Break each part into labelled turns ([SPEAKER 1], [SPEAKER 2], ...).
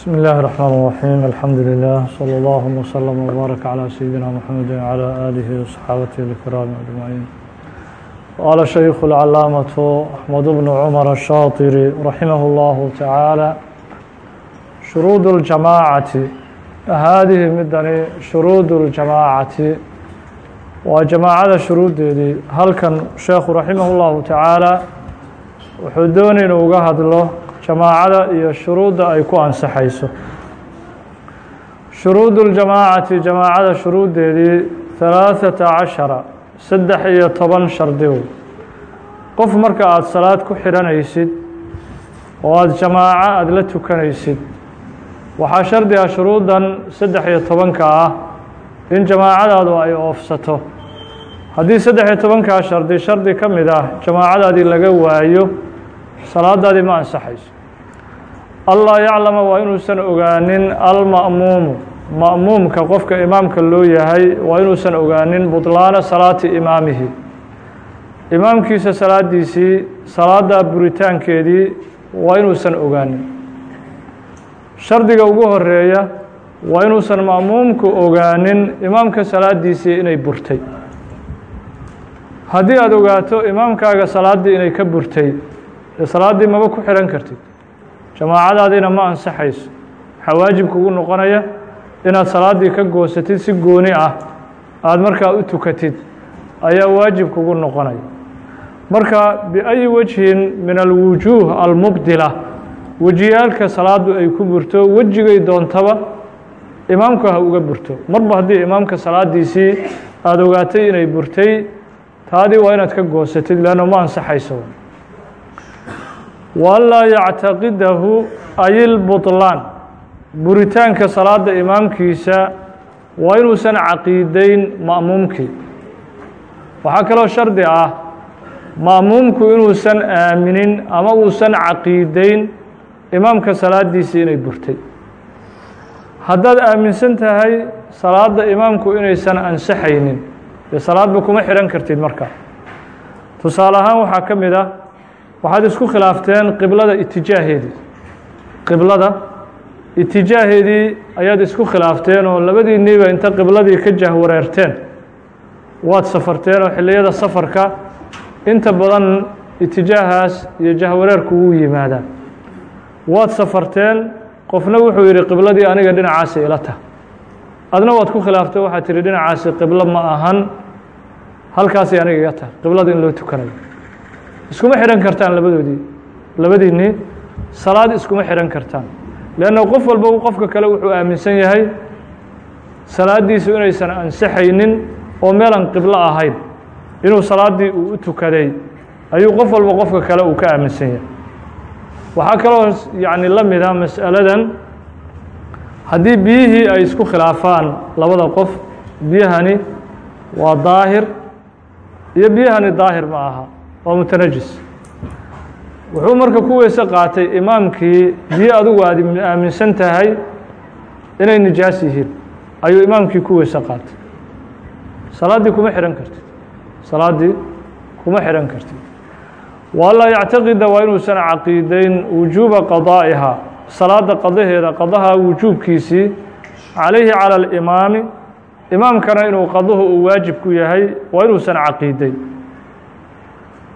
[SPEAKER 1] بسم الله الرحمن الرحيم الحمد لله صلى الله وسلم وبارك على سيدنا محمد وعلى آله وصحابته الكرام أجمعين قال شيخ العلامة أحمد بن عمر الشاطري رحمه الله تعالى شروط الجماعة هذه مدني شروط الجماعة وجماعة شروط دي هل كان شيخ رحمه الله تعالى وحدون وقهد له jamaacada iyo shuruudda ay ku ansaxayso. Shuruudu ljamaacati jamaacada shuruuddeedii halaaثata cashara saddex iyo toban shardiw. Qof marka aada salaad ku xidhanaysid oo aada jamaaco aada la tukanaysid waxaa shardi ah shuruuddan saddex iyo tobanka ah in jamaacadaadu ay oofsato. Haddii saddex iyo tobankaa shardi shardi ka mid ah jamaacadaadii laga waayo salaadaadii ma ansaxayso allaa yaclama waa inuusan ogaanin alma'muumu ma'muumka qofka imaamka loo yahay waa inuusan ogaanin budlaana salaati imaamihi. Imaamkiisa salaadiisii salaadda buritaankeedii waa inuusan ogaanin. Shardiga ugu horreeya waa inuusan ma'muumku ogaanin imaamka salaadiisii inay burtay. Haddii aada ogaato imaamkaaga salaaddii inay ka burtay dee salaaddii maba ku xidhan kartid jamaacadaadiina ma ansaxayso. Waxaa waajib kugu noqonaya inaad salaaddii ka goosatid si gooni ah aada markaa u tukatid. Ayaa waajib kugu noqonaya. Marka biأyi wajhin min alwujuuh almubdila wejiyaalka salaaddu ay ku burto wejigay doontaba imaamku ha uga burto. Marba haddii imaamka salaaddiisii aada ogaatay inay burtay taadii waa inaad ka goosatid leanno ma ansaxayso waanlaa yactaqidahu ayilbuطlaan buritaanka salaada imaamkiisa waa inuusan caqiideyn ma'muumkii. Waxaa kaloo shardi ah ma'muumku inuusan aaminin ama uusan caqiideyn imaamka salaadiisii inay burtay. Haddaad aaminsan tahay salaadda imaamku inaysan ansaxaynin dee salaadba kuma xidhan kartid marka. Tusaale ahaan waxaa ka mid ah waxaad isku khilaafteen qiblada itijaaheedii qiblada itijaaheedii ayaad isku khilaafteen oo labadiinniiba inta qibladii ka jahwareerteen waad safarteen oo xilliyada safarka inta badan itijaahaas iyo jahwareerku wuu yimaadaa. Waad safarteen qofna wuxuu yidhi qibladii aniga dhinacaasi ila tah adna waad ku khilaaftay waxaad tihi dhinacaasi qiblo ma ahan halkaasay aniga iga tah qiblada in loo tukanayo iskuma xidhan kartaan labadoodii labadiinnii salaad iskuma xidhan kartaan. Leanna qof walba qofka kale wuxuu aaminsan yahay salaaddiisu inaysan ansaxaynin oo meelan qiblo ahayn. Inuu salaaddii uu u tukaday ayuu qof walba qofka kale uu ka aaminsan yahay. Waxaa kaloo yacni la mid ah mas'aladan haddii biyihii ay isku khilaafaan labada qof biyahani waa daahir iyo biyahani daahir ma aha waa mutanajis. Wuxuu marka ku weyse qaatay imaamkii biyo adigu aad aaminsan tahay inay nijaas yihiin. Ayuu imaamkii ku weyse qaatay. Salaaddii kuma xidhan kartid. Salaaddii kuma xidhan kartid. Waanlaa yactaqida waa inuusan caqiideyn wujuuba qadaa'iha. Salaadda qadaheeda qadaha wujuubkiisii calayhi cala alimaami. Imaamkana inuu qaduhu uu waajib ku yahay waa inuusan caqiideyn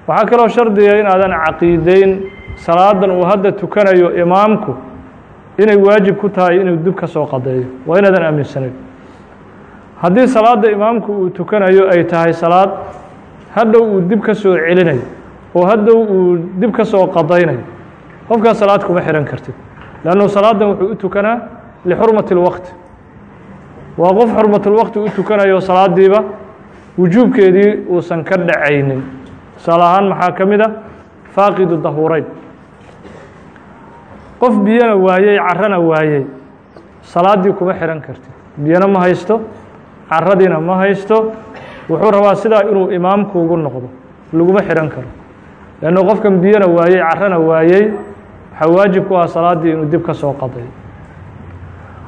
[SPEAKER 1] waxaa kaloo shardiga inaadan caqiideyn salaadan uu hadda tukanayo imaamku inay waajib ku tahay inuu dib ka soo qadeeyo. Waa inaadan aaminsanayn. Haddii salaadda imaamku uu tukanayo ay tahay salaad hadhow uu dib ka soo celinayo oo hadhow uu dib ka soo qadaynayo qofkaas salaad kuma xidhan kartid. Leannu salaadan wuxuu u tukanaa lixurmati اlwaqti waa qof xurmatulwaqti u tukanayo salaadiiba wujuubkeedii uusan ka dhacaynin tusaale ahaan maxaa ka mid a faaqidu dahuurayn. Qof biyana waayey carana waayey salaaddii kuma xidhan kartid. Biyana ma haysto caradiina ma haysto. Wuxuu rabaa sidaa inuu imaamkuugu noqdo. Laguma xidhan karo. Leannu qofkan biyana waayey carana waayey waxaa waajib ku ah salaaddii inuu dib ka soo qaday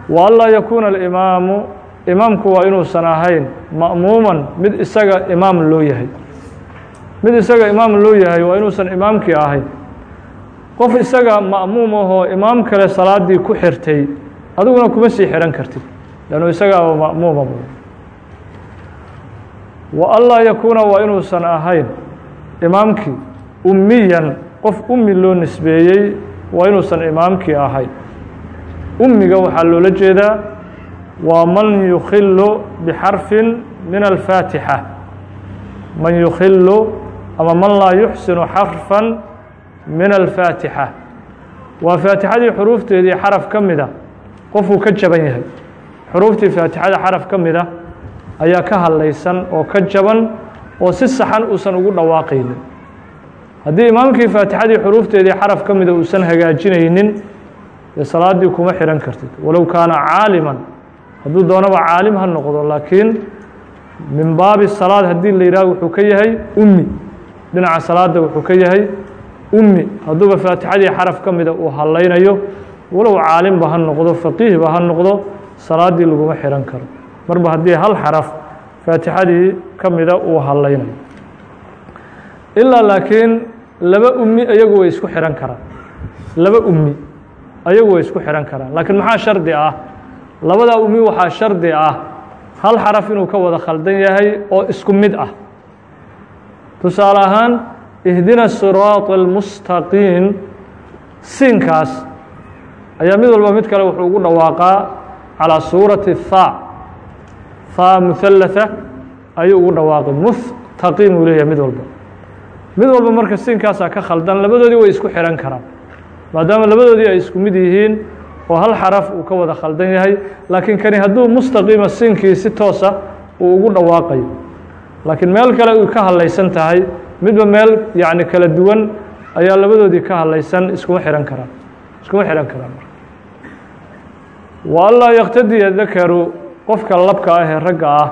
[SPEAKER 1] wa anlaa yakuuna alimaamu imaamku waa inuusan ahayn ma'muuman mid isaga imaam loo yahay mid isaga imaam loo yahay waa inuusan imaamkii ahayn. Qof isaga ma'muum ahoo imaam kale salaaddii ku xirtay adiguna kuma sii xihan kartid. Lannu isagaaba ma'muuma bu wa anlaa yakuuna waa inuusan ahayn imaamkii ummiyan qof ummi loo nisbeeyey waa inuusan imaamkii ahayn. Ummiga waxaa loola jeedaa waa man yukhilu bixarfin min alfaatixa. Man yukhilu ama man laa yuxsinu xarfan min alfaatixa. Waa faatixadii xuruufteedii xaraf ka mida qofuu ka jaban yahay. Xuruuftii faatixada xaraf ka mida ayaa ka hadlaysan oo ka jaban oo si saxan uusan ugu dhawaaqaynin. Haddii imaamkii faatixadii xuruufteedii xaraf ka mida uusan hagaajinaynin dee salaaddii kuma xihan kartid. Walow kaana caaliman hadduu doonaba caalim ha noqdo laakiin min baabi salaad haddii la yidhaho wuxuu ka yahay ummi dhinaca salaadda wuxuu ka yahay ummi hadduuba faatixadii xaraf ka mida uu hallaynayo walow caalimba ha noqdo faqiihba ha noqdo salaaddii laguma xihan karo. Marba haddii hal xaraf faatixadii ka mida uu hallaynayo. Ilaa laakiin laba ummi ayagu way isku xihan karaan. Laba ummi ayagu way isku xihan karaan. Laakiin maxaa shardi ah? Labadaa ummi waxaa shardi ah hal xaraf inuu ka wada khaldan yahay oo isku mid ah tusaale ahaan ihdina siraaط اlmustaqiim siinkaas ayaa mid walba mid kale wuxuu ugu dhawaaqaa calىa suurati thaa thaa muhalatha ayuu ugu dhawaaqay mustaqiim uu leeyahay mid walba mid walba marka siinkaasaa ka khaldan labadoodii way isku xihan karaan maadaama labadoodii ay isku mid yihiin oo hal xaraf uu ka wada khaldan yahay laakiin kani hadduu mustaqiima siinkii si toosa uu ugu dhawaaqayo laakiin meel kale uu ka hadlaysan tahay midba meel yacni kala duwan ayaa labadoodii ka hadlaysan iskuma xihan karaan iskuma xihan karaan marka. Wa anlaa yaktadiya dakaru qofka labka ah ee ragga ah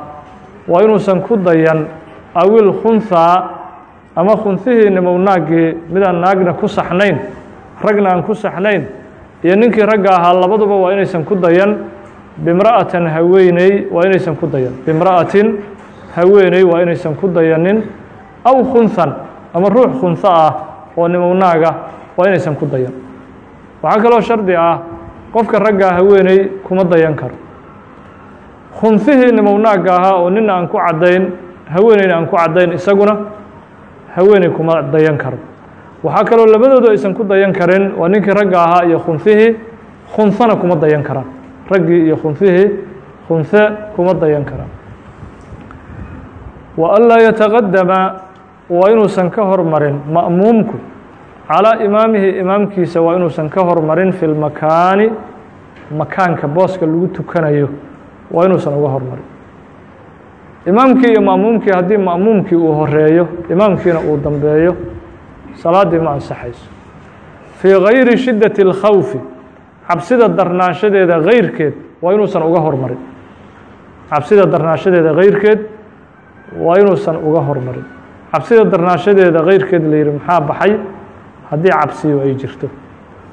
[SPEAKER 1] waa inuusan ku dayan awil khunhaa ama khunhihii nimow naaggii midaan naagna ku saxnayn ragna aan ku saxnayn iyo ninkii ragga ahaa labaduba waa inaysan ku dayan. Bimra'atan haweeney waa inaysan ku dayan. Bimra'atin haweeney waa inaysan ku dayanin aw khunhan ama ruux khunho ah oo nimow naaga waa inaysan ku dayan. Waxaa kaloo shardi ah qofka raggaa haweeney kuma dayan karo. Khunhihii nimow naagga ahaa oo nina aan ku caddayn haweeneyna aan ku caddayn isaguna haweeney kuma dayan karo. Waxaa kaloo labadoodu aysan ku dayan karin waa ninkii ragga ahaa iyo khunhihii khunhana kuma dayan karaan. Raggii iyo khunhihii khunhe kuma dayan karaan wa an laa yataqadama waa inuusan ka hormarin ma'muumku. Calaa imaamihi imaamkiisa waa inuusan ka hormarin fi lmakaani makaanka booska lagu tukanayo. Waa inuusan uga hormarin. Imaamkii iyo ma'muumkii haddii ma'muumkii uu horeeyo imaamkiina uu dambeeyo salaaddii ma ansaxayso. Fii gayri shiddati اlkhawfi cabsida darnaanshadeeda gayrkeed waa inuusan uga hormarin. Cabsida darnaanshadeeda gayrkeed waa inuusan uga hormarin. Cabsida darnaanshadeeda gayrkeed la yihi maxaa baxay? Haddii cabsiyo ay jirto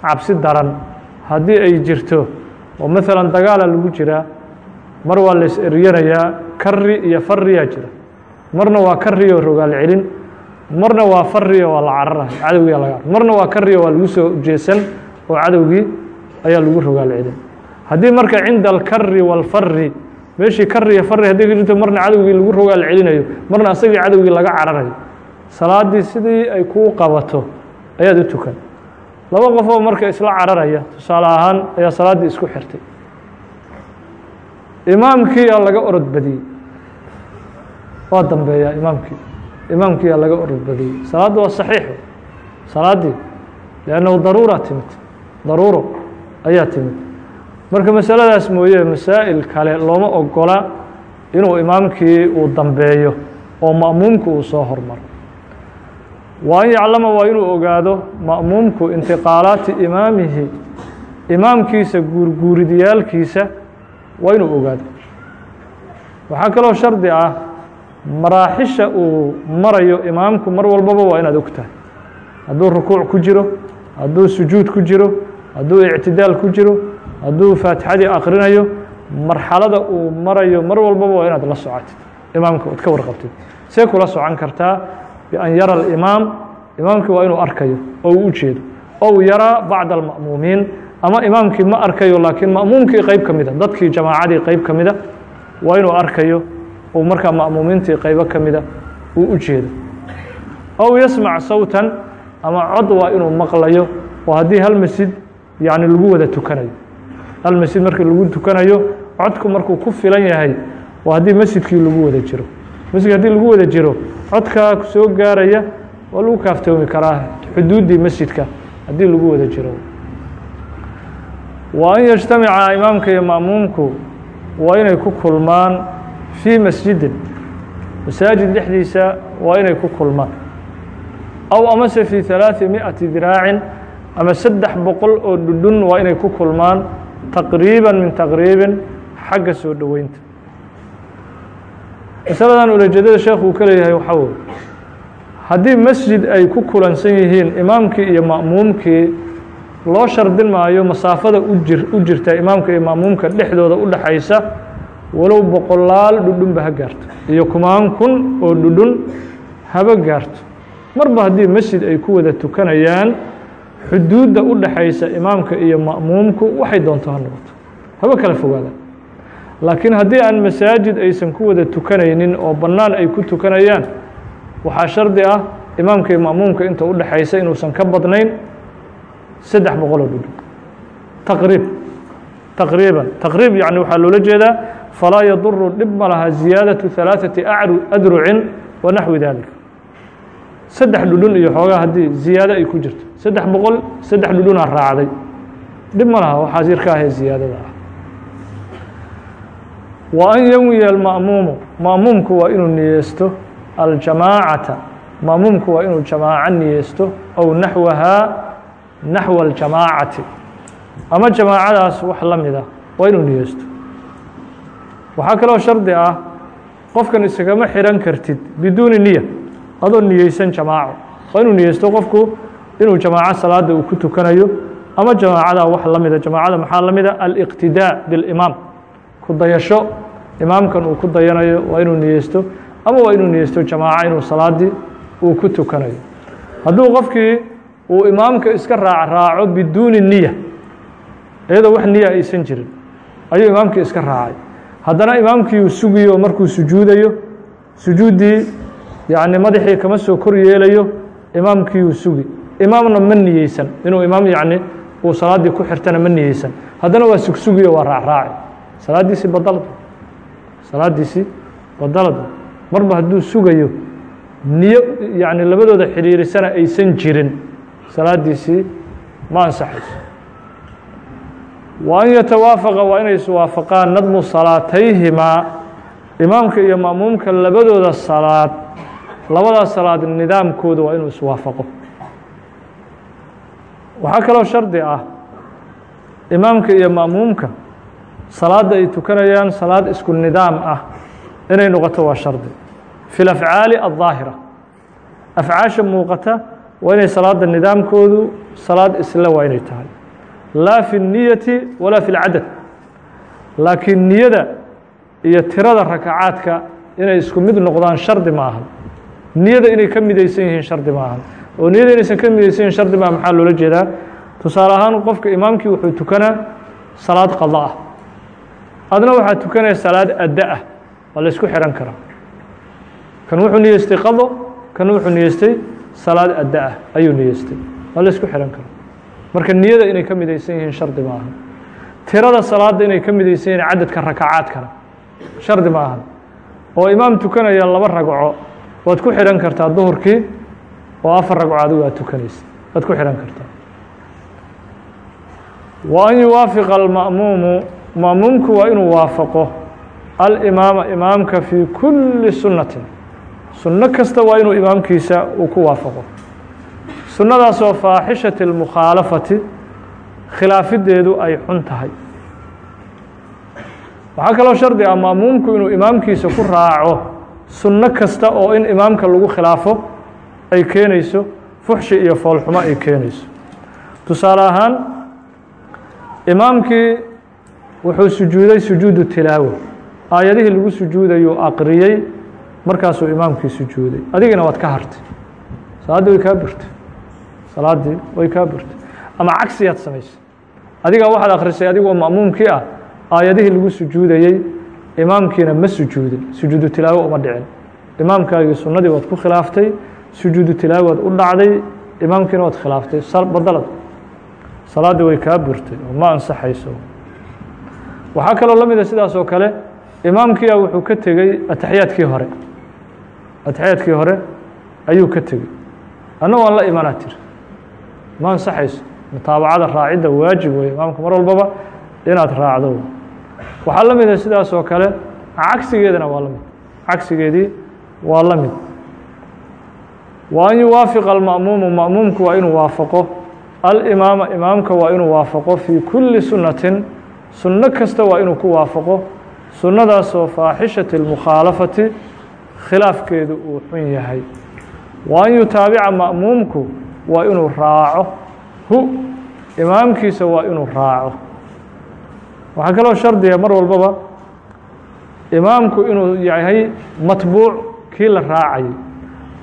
[SPEAKER 1] cabsi daran haddii ay jirto oo maalan dagaala lagu jiraa mar waa la eryanayaa kari iyo fariyaa jira. Marna waa kariyo rogaal celin marna waa fariyo waa la cararahay cadowgiia laga marna waa kariyo waa lagu soo jeesan oo cadowgii ayaa lagu rogaal celin. Haddii marka cinda alkari wاlfari meeshii kari iyo fari haddii ka jirto marna cadowgii lagu rogaal celinayo. Marna asagii cadowgii laga cararayo. Salaaddii sidii ay kuu qabato ayaad u tukan. Laba qofoo marka isla cararaya tusaale ahaan ayaa salaaddii isku xirtay. Imaamkiiyaa laga orod badiyey. Waa dambeeyaa imaamkii. Imaamkiiyaa laga orod badiyey. Salaaddu waa saxiixo salaaddii liannahu daruura timid. Daruuro ayaa timid marka masaladaas mooye masaa'il kale looma ogola inuu imaamkii uu dambeeyo oo ma'muumku uu soo hormaro wa an yaclama waa inuu ogaado ma'muumku intiqaalaati imaamihi imaamkiisa guurguuridyaalkiisa waa inuu ogaado. Waxaa kaloo shardi ah maraaxisha uu marayo imaamku mar walbaba waa inaad og tahay hadduu rukuuc ku jiro hadduu sujuud ku jiro hadduu ictidaal ku jiro hadduu faatixadii akrinayo marxalada uu marayo mar walbaba waa inaad la socotid imaamka ood ka warqabtid. See kula socon kartaa bian yara alimaam. Imaamkii waa inuu arkayo oo uu u jeedo. Yaraa bacda alma'muumiin. Ama imaamkii ma arkayo laakiin ma'muumkii qeyb ka mida dadkii jamaacadii qeyb ka mida waa inuu arkayo uu markaa ma'muumiintii qeybo ka mida uu u ow yasmac sawtan. Ama cod waa inuu maqlayo. Oo haddii hal masjid yacni lagu wada tukanayo hal masjid markii lagu tukanayo codku markuu ku filan yahay waa haddii masjidkii lagu wada jiro masjidka haddii lagu wada jiro codkaa soo gaaraya waa lagu kaaftoomi karaa xuduuddii masjidka haddii lagu wada jiro wa an yajtamica imaamka iyo ma'muumku waa inay ku kulmaan fii masjidin masaajid dhexdiisa waa inay ku kulmaan aw amase fii ثalaaثi miئati diraacin ama saddex boqol oo dhudhun waa inay ku kulmaan taqriiba min taqriibin xagga soo dhoweynta. Masaladan ulajeedada sheekhu uu ka leeyahay waxaa wey haddii masjid ay ku kulansan yihiin imaamkii iyo ma'muumkii loo shardin maayo masaafada ujir u jirta imaamka iyo ma'muumka dhexdooda u dhaxaysa walow boqolaal dhudhunba ha gaarto. Iyo kumaan kun oo dhudhun haba gaarto. Marba haddii masjid ay ku wada tukanayaan xuduudda u dhaxaysa imaamka iyo ma'muumku waxay doonto ha noqoto. Haba kala fogaadaan. Laakiin haddii aan masaajid aysan ku wada tukanaynin oo bannaan ay ku tukanayaan waxaa shardi ah imaamka iyo ma'muumka inta u dhaxaysa inuusan ka badnayn saddex boqol oo dhudhun taqriib. Taqriiban. Taqriib yacni waxaa loola jeedaa falaa yaduru dhib ma laha ziyaadatu ثalaaثati adrucin wa naxwi dalik saddex dhudhun iyo xoogaa haddii ziyaado ay ku jirto. Saddex boqol saddex dhudhunaa raacday. Dhib ma laha waxaas yarka ahee ziyaadada ah. Wa an yanwiya alma'muumu. Ma'muumku waa inuu niyeysto aljamaacata. Ma'muumku waa inuu jamaaco niyeysto ow naxwahaa naxwa aljamaacati. Ama jamaacadaas wax la mid ah waa inuu niyeysto. Waxaa kaloo shardi ah qofkan isagama xihan kartid biduuni niya adoo niyeysan jamaaco. Waa inuu niyeysto qofku inuu jamaaco salaada uu ku tukanayo ama jamaacada wax la mida. Jamaacada maxaa la mida? Aliqtidaa bilimaam. Ku dayasho. Imaamkan uu ku dayanayo waa inuu niyeysto ama waa inuu niyeysto jamaaco inuu salaadii uu ku tukanayo. Hadduu qofkii uu imaamka iska raac raaco biduuni niya iyadoo wax niya aysan jirin ayuu imaamkii iska raacay. Haddana imaamkii sugiyo markuu sujuudayo sujuuddii yacni madaxii kama soo kor yeelayo imaamkii uu sugi. Imaamna ma niyeysan. Inuu imaam yacni uu salaaddii ku xirtana ma niyeysan. Haddana waa sugsugiyo waa raacraaci salaaddiisii badalad salaaddiisii badalad marba hadduu sugayo niyo yacni labadooda xidhiirisana aysan jirin. Salaaddiisii ma ansaxayso. Wa an yatawaafaqa waa inay iswaafaqaan nadmu salaatayhimaa. Imaamka iyo ma'muumka labadooda salaad labadaa salaad nidaamkooda waa inuu iswaafaqo. Waxaa kaloo shardi ah imaamka iyo ma'muumka salaada ay tukanayaan salaad isku nidaam ah inay noqoto waa shardi. Fi lafcaali aldaahira afcaasha muuqata waa inay salaada nidaamkoodu salaad isla waa inay tahay. Laa fi niyati walaa fi lcadad laakiin niyada iyo tirada rakacaadka inay isku mid noqdaan shardi ma aha niyada inay ka midaysan yihiin shardi ma ahan oo niyada inaysan ka midaysan yihiin shardi maa maxaa loola jeedaa? Tusaale ahaan qofka imaamkii wuxuu tukanaa salaad qada ah. Adna waxaa tukanaya salaad adda ah waa la isku karaa. Kan wuxuu niyeystay qado kana wuxuu niyeystay salaad adda ah ayuu niyeystay waa la isku karaa. Marka niyada inay ka midaysan yihiin shardi ma ahan tirada salaadda inay ka midaysan yihiin cadadka rakacaadkana shardi ma ahan oo imaam tukanaya laba ragco waad ku xidhan kartaa duhurkii oo afar ragco adigu aad tukanaysa waad ku xidhan kartaa. Wa an yuwaafiqa alma'muumu ma'muumku waa inuu waafaqo alimaama imaamka fii kulli sunnatin. Sunno kasta waa inuu imaamkiisa uu ku waafaqo. Sunnadaasoo faaxishati اlmukhaalafati khilaafideedu ay xun tahay. Waxaa kaloo shardi ah ma'muumku inuu imaamkiisa ku raaco sunno kasta oo in imaamka lagu khilaafo ay keenayso fuxshi iyo foolxumo ay keenayso. Tusaale ahaan imaamkii wuxuu sujuuday sujuudu tilaawo aayadihii lagu sujuudayuu aqriyey markaasuu imaamkii sujuuday. Adigina waad ka hartay. Salaaddii way kaa burtay salaaddii way kaa burtay ama cagsiyaad samaysay. Adigaa waxaad akhrisay adigoo ma'muumkii ah aayadihii lagu sujuudayey imaamkiina ma sujuudin sujuudu tilaawo uma dhicin. Imaamkaagii sunnadii waad ku khilaaftay sujuudu tilaawaad u dhacday imaamkiina waad khilaaftay. Badalad salaaddii way kaa burtay oo ma ansaxayso. Waxaa kaloo la mida sidaas oo kale imaamkiia wuxuu ka tegey ataxiyaadkii hore. Ataxiyaadkii hore ayuu ka tegey. Anna waan la imanaa tiri ma ansaxayso. Mutaabacada raacidda waajib wey imaamka mar walbaba inaad raacdo waxaa la mida sidaas oo kale cagsigeedana waa la mid. Cagsigeedii waa la mid. Wa an yuwaafiqa alma'muumu ma'muumku waa inuu waafaqo. Alimaama imaamka waa inuu waafaqo fii kulli sunnatin. Sunno kasta waa inuu ku waafaqo. Sunnadaasoo faaxishati اlmukhaalafati khilaafkeedu uu xun yahay. Wa an yutaabica ma'muumku waa inuu raaco. Hu imaamkiisa waa inuu raaco waxaa kaloo shardiga mar walbaba imaamku inuu yahay matbuuc kii la raacayay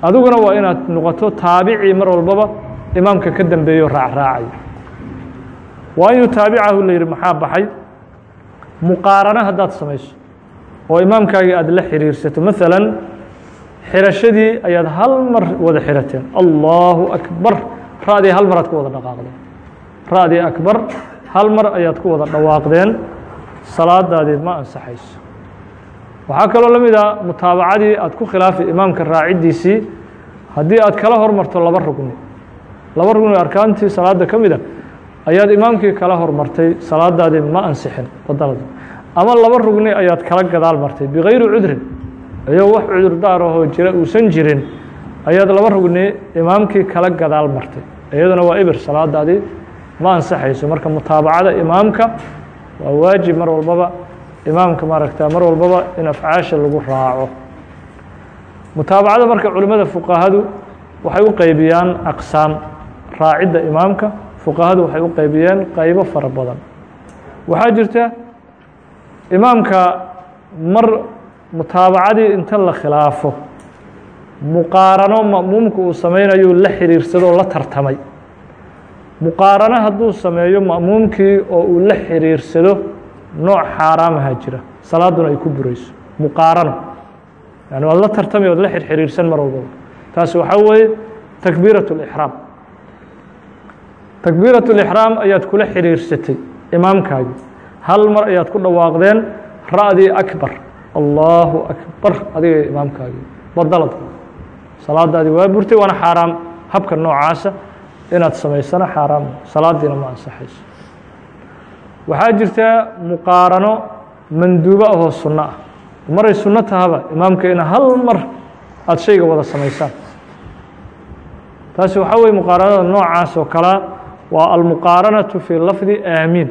[SPEAKER 1] adiguna waa inaad noqoto taabicii mar walbaba imaamka ka dambeeyo raacraacay wa an yutaabicahu la yihi maxaa baxay? Muqaarano haddaad samayso. Oo imaamkaagii aada la xiriirsato. Maalan xirashadii ayaad hal mar wada xirateen. Allahu akbar. Ra'dii hal mar aad ku wada dhaqaaqdeen ra'dii akbar hal mar ayaad ku wada dhawaaqdeen? Salaadaadii ma ansaxayso. Waxaa kaloo la mid a mutaabacadii aad ku khilaafi imaamka raaciddiisii haddii aad kala hormarto laba rugni laba rugni arkaantii salaada ka mid a ayaad imaamkii kala hormartay salaadaadii ma ansixin badalada ama laba rugni ayaad kala gadaal martay bikayri cudrin iyagoo wax cudurdaar ahoo jira uusan jirin ayaad laba rugni imaamkii kala gadaal martay iyaduna waa ibir salaadaadii ma ansaxayso. Marka mutaabacada imaamka waa waajib mar walbaba imaamka maaragta mar walbaba in afcaasha lagu raaco. Mutaabacada marka culimmada fuqahadu waxay u qeybiyaan aqsaam raacidda imaamka fuqahadu waxay u qeybiyeen qaybo fara badan. Waxaa jirta imaamka mar mutaabacadii inta la khilaafo muqaarano ma'muumku uu samaynayo la xiriirsadoo la tartamay muqaarano hadduu sameeyo ma'muumkii oo uu la xiriirsado nooc xaaraamaha jira. Salaaduna ay ku burayso. Muqaarano yani waad la tartamay oad la xirxiriirsan mar walbaba taasi waxaa weeye takbiirat اlixraam takbiirat اlixraam ayaad kula xiriirsatay imaamkaagi hal mar ayaad ku dhawaaqdeen ra-dii akbar. Allahu akbar adiga imaamkaagi badalad. Salaadaadii waa burtay waana xaaraam. Habka noocaasa inaad samaysana xaaraam salaadiina ma ansaxayso. Waxaa jirta muqaarano manduubo ahoo sunno ah. Maray sunno tahaba imaamka ina hal mar aada shayga wada samaysaan. Taasi waxaa weye muqaaranada noocaas oo kalea waa almuqaaranatu fii lafdi aamiin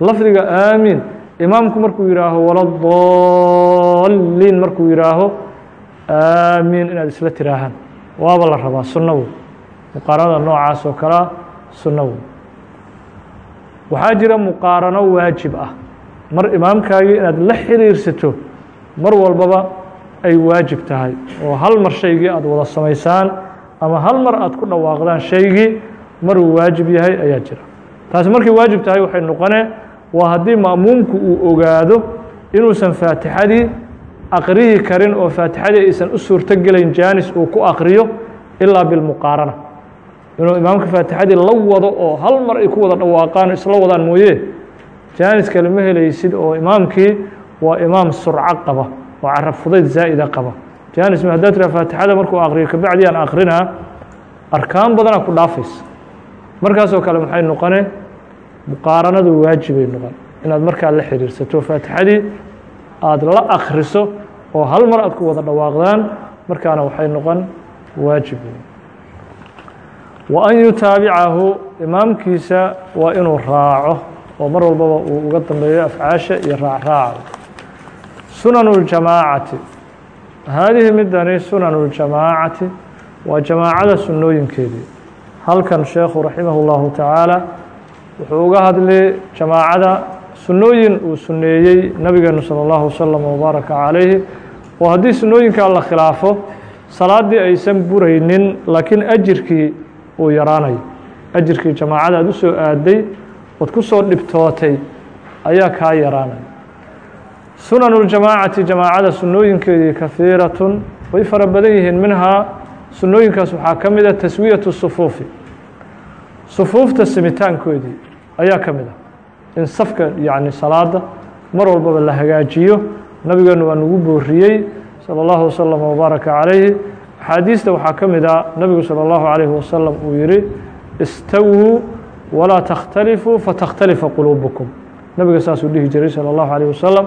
[SPEAKER 1] lafdiga aamiin imaamku markuu yihaaho waladaliin markuu yihaaho aamiin inaad isla tiraahaan waaba la rabaa sunno wey muqaaranada noocaas oo kalea sunno wey waxaa jira muqaarano waajib ah. Mar imaamkaagii inaad la xiriirsato mar walbaba ay waajib tahay. Oo hal mar shaygii aad wada samaysaan ama hal mar aad ku dhawaaqdaan shaygii maruu waajib yahay ayaa jira. Taasi markay waajib tahay waxay noqonee waa haddii ma'muumku uu ogaado inuusan faatixadii aqrihi karin oo faatixadii aysan u suurto gelayn jaanis uu ku aqriyo ilaa bilmuqaarana inuu imaamka faatixadii la wado oo hal mar ay ku wada dhawaaqaan isla wadaan mooye. Jaanis kale ma helaysid oo imaamkii waa imaam surco qaba oo carab fudayd zaa'ida qaba. Jaanis ma haddaad tiraa faatixada markuu aqriyo kabacdi aan aqrinaa arkaan badanaa ku dhaafaysa. Markaasoo kale maxay noqone muqaaranadu waajibay noqon. Inaad markaa la xiriirsato faatixadii aada la akriso oo hal mar aad ku wada dhawaaqdaan markaana waxay noqon waajib wa an yutaabicahu imaamkiisa waa inuu raaco oo mar walbaba uu uga dambeeyo afcaasha iyo raacraaca sunan اljamaacati haadihi midani sunan اljamaacati waa jamaacada sunnooyinkeedii halkan sheekhu raximah اllahu tacaala wuxuu uga hadlay jamaacada sunnooyin uu sunneeyey nabigeenu salى اllahu wasalam wbaaraka calayhi oo haddii sunnooyinkaa la khilaafo salaaddii aysan buraynin laakiin ajirkii uu yaraanayo ajirkii jamaacada aad u soo aaday ood ku soo dhibtootay ayaa kaa yaraanaya sunan اljamaacati jamaacada sunooyinkeedii kahiiratun way fara badan yihiin minhaa sunooyinkaas waxaa ka mida taswiyaةu sufuufi sufuufta simitaankoodii ayaa ka mid ah in safka yani salaada mar walbaba la hagaajiyo nabigeenu waa nagu booriyey salى اllahu waslama wbaaraka calayhi axaadiista waxaa ka mid a nabigu salى اllahu عalayhi wasalam uu yihi istawuu walaa takhtalifuu fatakhtalifa quluubukum nabiga saasuu dhihi jiray salى اllahu عalيه wasalam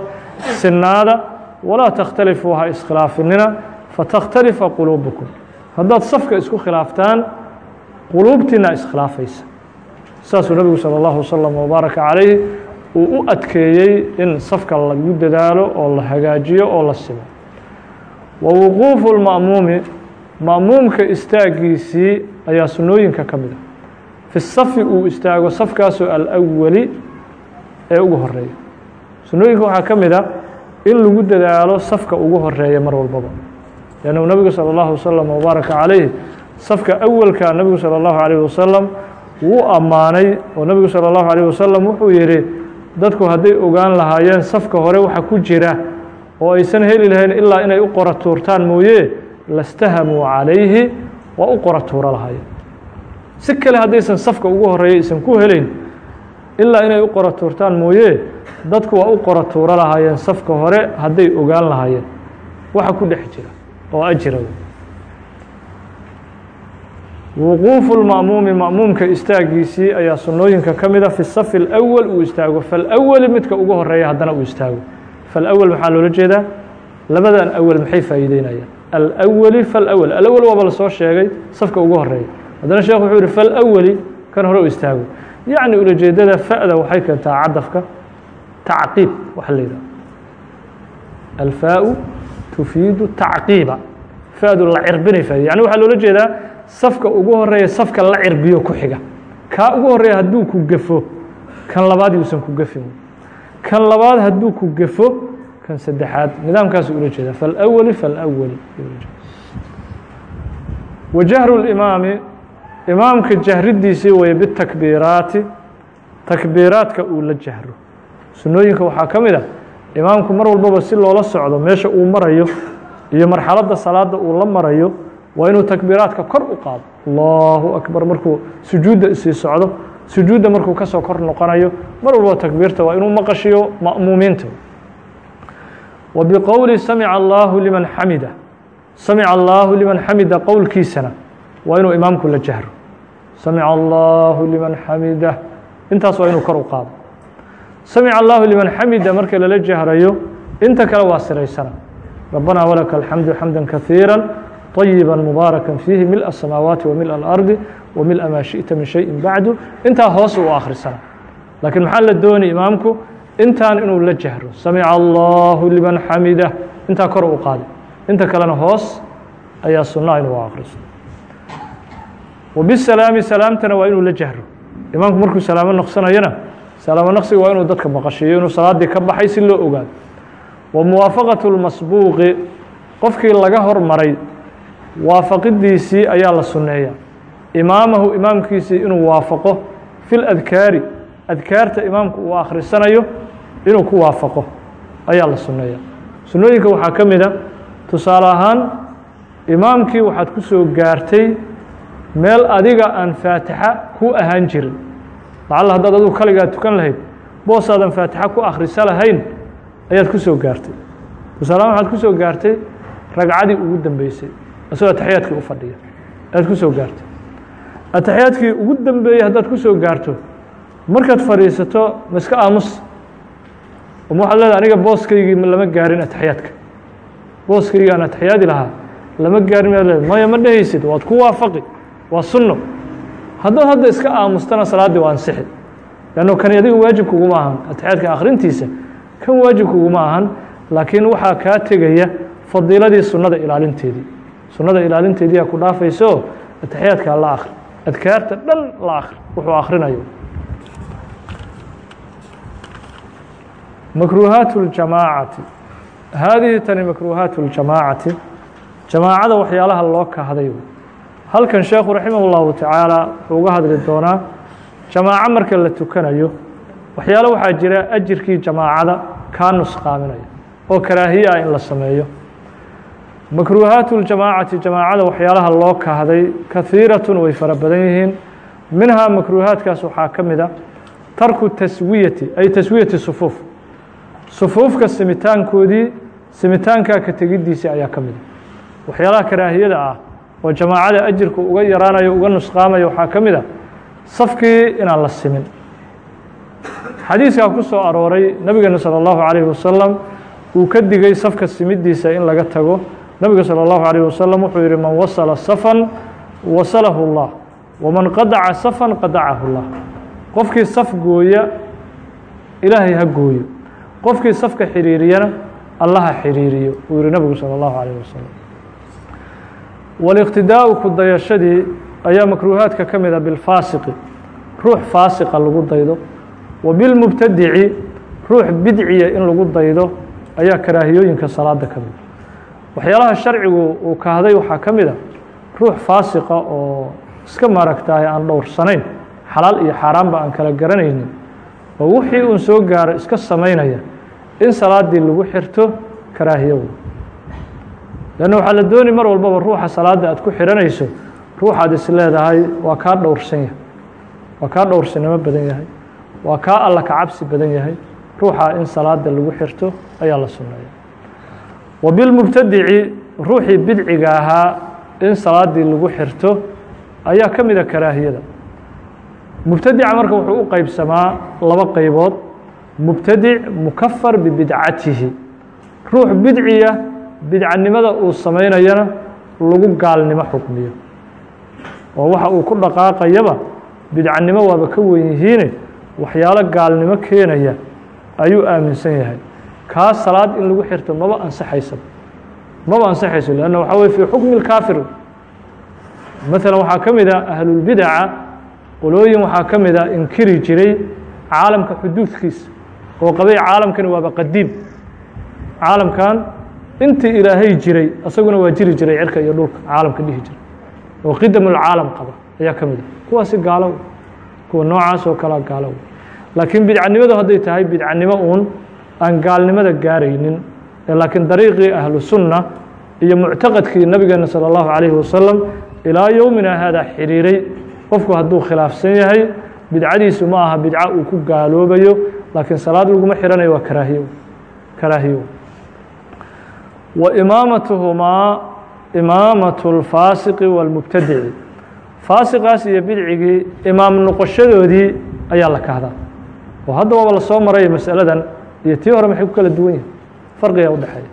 [SPEAKER 1] sinaada walaa takhtalifuu ha iskhilaafinina fatakhtalifa quluubukum haddaad safka isku khilaaftaan quluubtiina iskhilaafaysa saasuu nabigu salى اllahu wasalam wbaaraka calayh uu u adkeeyey in safka lagu dadaalo oo la hagaajiyo oo la simo wa wuquufu اlma'muumi maamuumka istaagiisii ayaa sunooyinka ka mida a. Fi safi uu istaago safkaasoo alawali ee ugu horreeya sunooyinka waxaa ka mid a in lagu dadaalo safka ugu horreeya mar walbaba. Leannahu nabigu sala allahu wasalam wabaaraka calayh safka awalka nabigu sala allahu calayh wasalam wuu ammaanay oo nabigu sala allahu calayh wasalam wuxuu yidhi dadku hadday ogaan lahaayeen safka hore waxa ku jira oo aysan heli lahayn ilaa inay u qora tuurtaan mooye lastahamuu calayhi waa u qora tuuro lahaayeen. Si kale haddaysan safka ugu horreeya isan ku helayn ilaa inay u qora tuurtaan mooye dadku waa u qora tuuro lahaayeen safka hore hadday ogaan lahaayeen. Waxa ku dhex jira oo ajira wuquufu lma'muumi ma'muumka istaagiisii ayaa sunnooyinka ka mida fi safi alawal uu istaago. Falawali midka ugu horreeya haddana uu istaago. Falawal maxaa loola jeedaa labadan awal maxay faa'iideynayaan? alأwali falأwal alأwal waaba lasoo sheegay safka ugu horeeya haddana sheekh wuxuu yihi falأwali kan hore u istaago yacni ulajeedada fa'da waxay keentaa cadafka tacqiib waxa la yidhaha alfaau tufiidu tacqiiba fa'du la cirbinay faaide yani waxaa loola jeedaa safka ugu horeeya safka la cirbiyo ku xiga kaa ugu horeeya hadduu ku gafo kan labaad yuusan ku gafin kan labaad hadduu ku gafo kan saddexaad nidaamkaasu ula jeeda falأwali falأwali wa jahru اlimaami imaamka jahridiisii weye bitakbiiraati takbiiraadka uu la jahro sunooyinka waxaa ka mid ah imaamku mar walbaba si loola socdo meesha uu marayo iyo marxaladda salaada uu la marayo waa inuu takbiiraadka kor u qaado allahu akbar markuu sujuudda isii socdo sujuudda markuu kasoo kor noqonayo mar walbaba takbiirta waa inuu maqashiyo ma'muumiinta wa biqowli samica allahu liman xamida samica allahu liman xamida qowlkiisana waa inuu imaamku la jahro samica allahu liman xamida intaas waa inuu kor u qaado samica allahu liman xamida marka lala jahrayo inta kale waa siraysana rabbana walaka alxamdu xamda kahiira طيبا مباركا فيه ملء السماawaaتi وملء الأرضi وملء ma شhiئta min شhayءi baعdu intaa hoos u akhrisana lakiin maxaa la doonay imaamku intaan inuu la jahro samca الlahu liman xamida intaa kor u qaadi inta kalena hoos ayaa sunaa inuu akhriso وبالسلاami salaamtana waa inuu la jahro imaamku markuu salaamo noqsanayana salaamo noqsiga waa inuu dadka maqashiyo inuu salaadii ka baxay si loo ogaado ومuwaafaqaة الmasbuuqi qofkii laga hormaray waafaqidiisii ayaa la sunneeya imaamahu imaamkiisii inuu waafaqo fi ladkaari adkaarta imaamku uu akhrisanayo inuu ku waafaqo. Ayaa la sunneeya. Sunnooyinka waxaa ka mida tusaale ahaan imaamkii waxaad ku soo gaartay meel adiga aan faatixa ku ahaan jirin. Lacalla haddaad adigu kaligaa tukan lahayd boosaadan faatixa ku akhrisa lahayn ayaad ku soo gaartay. Tusaale ahaan waxaad ku soo gaartay ragcadii ugu dambeysay isagoo ataxiyaadkii u fadhiya ayaad ku soo gaarto ataxiyaadkii ugu dambeeyey haddaad ku soo gaarto markaad fadhiisato ma iska aamus ma waxaad leedahay aniga booskaygii lama gaarin ataxiyaadka. Booskaygii aan ataxiyaadi lahaa lama gaarin maad leedahay maya ma dhehaysid waad ku waafaqi waa sunno. Haddaad hadda iska aamustana salaaddii waa ansixi leanno kani adiga waajib kuguma ahan ataxiyaadka akhrintiisa kan waajib kuguma ahan laakiin waxaa kaa tegaya fadiiladii sunnada ilaalinteedii. Sunnada ilaalinteediyaa ku dhaafayso ataxiyaadkaa la akri adkaarta dhan la akri wuxuu akhrinayo makruuhaat اljamaacati haadihi tani makruuhaat اljamaacati jamaacada waxyaalaha loo kahday halkan sheekhu raximah اllahu tacaala wuxuu uga hadli doonaa jamaaco marka la tukanayo waxyaalo waxaa jira ajirkii jamaacada kaa nusqaaminaya oo karaahiye ah in la sameeyo makruuhaatu ljamaacati jamaacada waxyaalaha loo kahday kahiiratun way fara badan yihiin minhaa makruuhaadkaas waxaa ka mid a tarku taswiyati ay taswiyati sufuuf sufuufka simitaankoodii simitaankaa ka tegiddiisii ayaa ka mida waxyaalaha karaahiyada ah oo jamaacada ajirku uga yaraanayo uga nusqaamayo waxaa ka mid a safkii inaan la simin xadiiskaa ku soo arooray nabigeena salى اllahu عalيhi wasalam uu ka digay safka simiddiisa in laga tago nabiga salى اllahu عalيه wasalam wuxuu yihi man wasala safan wasalahu اllah waman qadaca safan qadacahu اllah qofkii saf gooya ilaahay ha gooyo qofkii safka xiriiriyana allaha xiriiriyo uu yihi nabigu salى اllahu عalيه wasalam wاliqtidaau ku dayashadii ayaa makruuhaadka ka mida bilfaasiqi ruux faasiqa lagu daydo wa bilmubtadici ruux bidciya in lagu daydo ayaa karaahiyooyinka salaada ka mida waxyaalaha sharcigu uu kahday waxaa ka mid a ruux faasiqa oo iska maaragtahay aan dhowrsanayn xalaal iyo xaaraanba aan kala garanaynin oo wixii uun soo gaaro iska samaynaya in salaaddii lagu xirto karaahiyo wey leanna waxaa la dooni mar walbaba ruuxa salaadda aad ku xihanayso ruuxaad is leedahay waa kaa dhowrsan yahay. Waa kaa dhowrsanimo badan yahay. Waa kaa alla ka cabsi badan yahay. Ruuxaa in salaada lagu xirto ayaa la sunneeya wa bilmubtadici ruuxii bidciga ahaa in salaaddii lagu xirto ayaa ka mida karaahiyada. Mubtadica marka wuxuu u qeybsamaa laba qeybood mubtadic mukafar bibidcatihi. Ruux bidciya bidcanimada uu samaynayana lagu gaalnimo xukmiyo. Oo waxa uu ku dhaqaaqayaba bidcanimo waaba ka wen yihiine waxyaalo gaalnimo keenaya ayuu aaminsan yahay. Kaa salaad in lagu xirto maba ansaxaysa maba ansaxayso lanna waxaa weye fii xukmi اlkaafir maalan waxaa ka mid a ahlulbidaca qolooyin waxaa ka mid a inkiri jiray caalamka xuduudkiisa oo qabay caalamkani waaba qadiim caalamkan intii ilaahay jiray asaguna waa jiri jiray cirka iyo dhulka caalamka dhihi jiray oo qidamulcaalam qaba ayaa ka mid a kuwaasi gaalo kuwa noocaas oo kalea gaalo laakiin bidcanimadu hadday tahay bidcanimo uun aan gaalnimada gaaraynin laakiin dariiqii ahlu sunna iyo muctaqadkii nabigeena salى اllahu عalayhi wasalam ilaa yowmina haadaa xiriiray qofku hadduu khilaafsan yahay bidcadiisu ma aha bidco uu ku gaaloobayo laakiin salaad laguma xiranayo waa karaahiyo karaahiyo. Wa imaamatuhumaa imaamatu اlfaasiqi wاlmubtadici faasiqaas iyo bidcigii imaam noqoshadoodii ayaa la kahdaa oo hadda waaba la soo maraya masaladan iyo tii hore maxay ku kala duwan yihiin farqigaa u dhexeeya.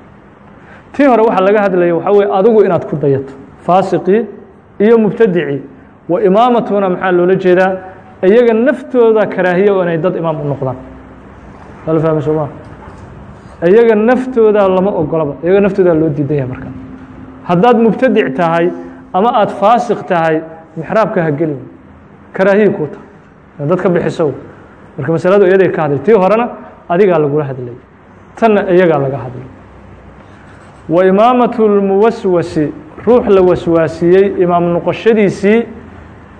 [SPEAKER 1] Tii hore waxaa laga hadlaya waxaa weye adigu inaad ku dayato faasiqii iyo mubtadicii wa imaamatuna maxaa loola jeedaa? Iyaga naftooda karaahiya inay dad imaam u noqdaan ala fahmi sooma iyaga naftooda lama ogolaba. Iyaga naftooda loo diidan yahay markaa haddaad mubtadic tahay ama aada faasiq tahay mixraabka ha gelin. Karaahiya kuu tahay dadka bixiso marka masaladu iyaday ka hadlay. Tii horena adigaa lagula hadlay. Tanna iyagaa laga hadlay. Wa imaamatu lmuwaswasi ruux la waswaasiyey imaam noqoshadiisii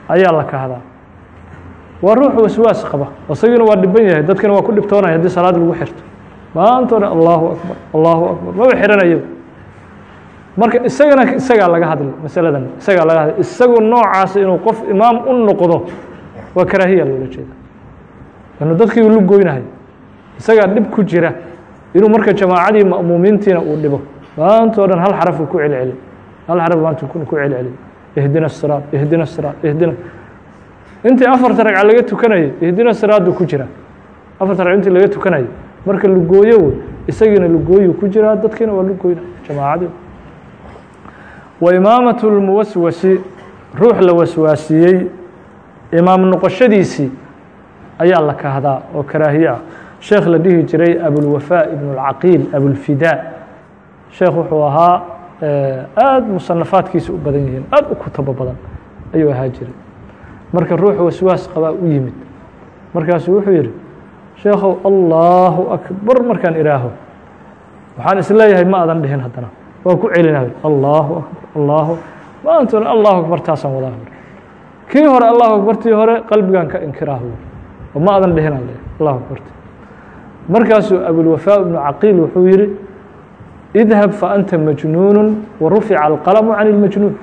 [SPEAKER 1] ayaa la kahdaa waa ruux waswaas qaba. Isagiina waa dhiban yahay. Dadkina waa ku dhibtoonaya haddii salaad lagu xirto. Maantoona allahu akbar allahu akbar. Maba xiranayo marka isagana isagaa laga hadlay masaladan. Isagaa laga hadlay isagu noocaasa inuu qof imaam u noqdo waa karaahiya loola jeeda lanu dadkii lu goynahay isagaa dhib ku jira inuu marka jamaacadii ma'muumiintiina uu dhibo maantoo dhan hal xarafuu ku celceli hal xaraf maanta ku celceli ihdina siraat ihdina siraat ihdina intii afarta ragca laga tukanayay ihdina siraaduu ku jira. Afarta ragc intii laga tukanayay marka lugooyo wey isagiina lugooyuu ku jiraa dadkiina waa lugoyna jamaacadii wa imaamatu lmuwaswasi ruux la waswaasiyey imaam noqoshadiisii ayaa la kahdaa oo karaahiye ah. Sheekh la dhihi jiray abulwafaa ibn اlcaqiil abulfidaa sheekh wuxuu ahaa aad musanafaadkiisa u badan yihiin aad u kutabo badan ayuu ahaa jiray marka ruux waswaas qabaa u yimid. Markaasuu wuxuu yihi sheekhow allahu akbar markaan idhaaho. Waxaan is leeyahay ma adan dhihin haddana. Waa ku celinayo allahu akbar allahu maantuna allahu akbar taasaan wadaa kii hore allahu akbartii hore qalbigan ka inkiraah oo ma adan dhihin ale allahu akbarti markaasuu abulwafaa ibnu caqiil wuxuu yihi idhab faanta majnuunu warufica alqalamu can اlmajnuun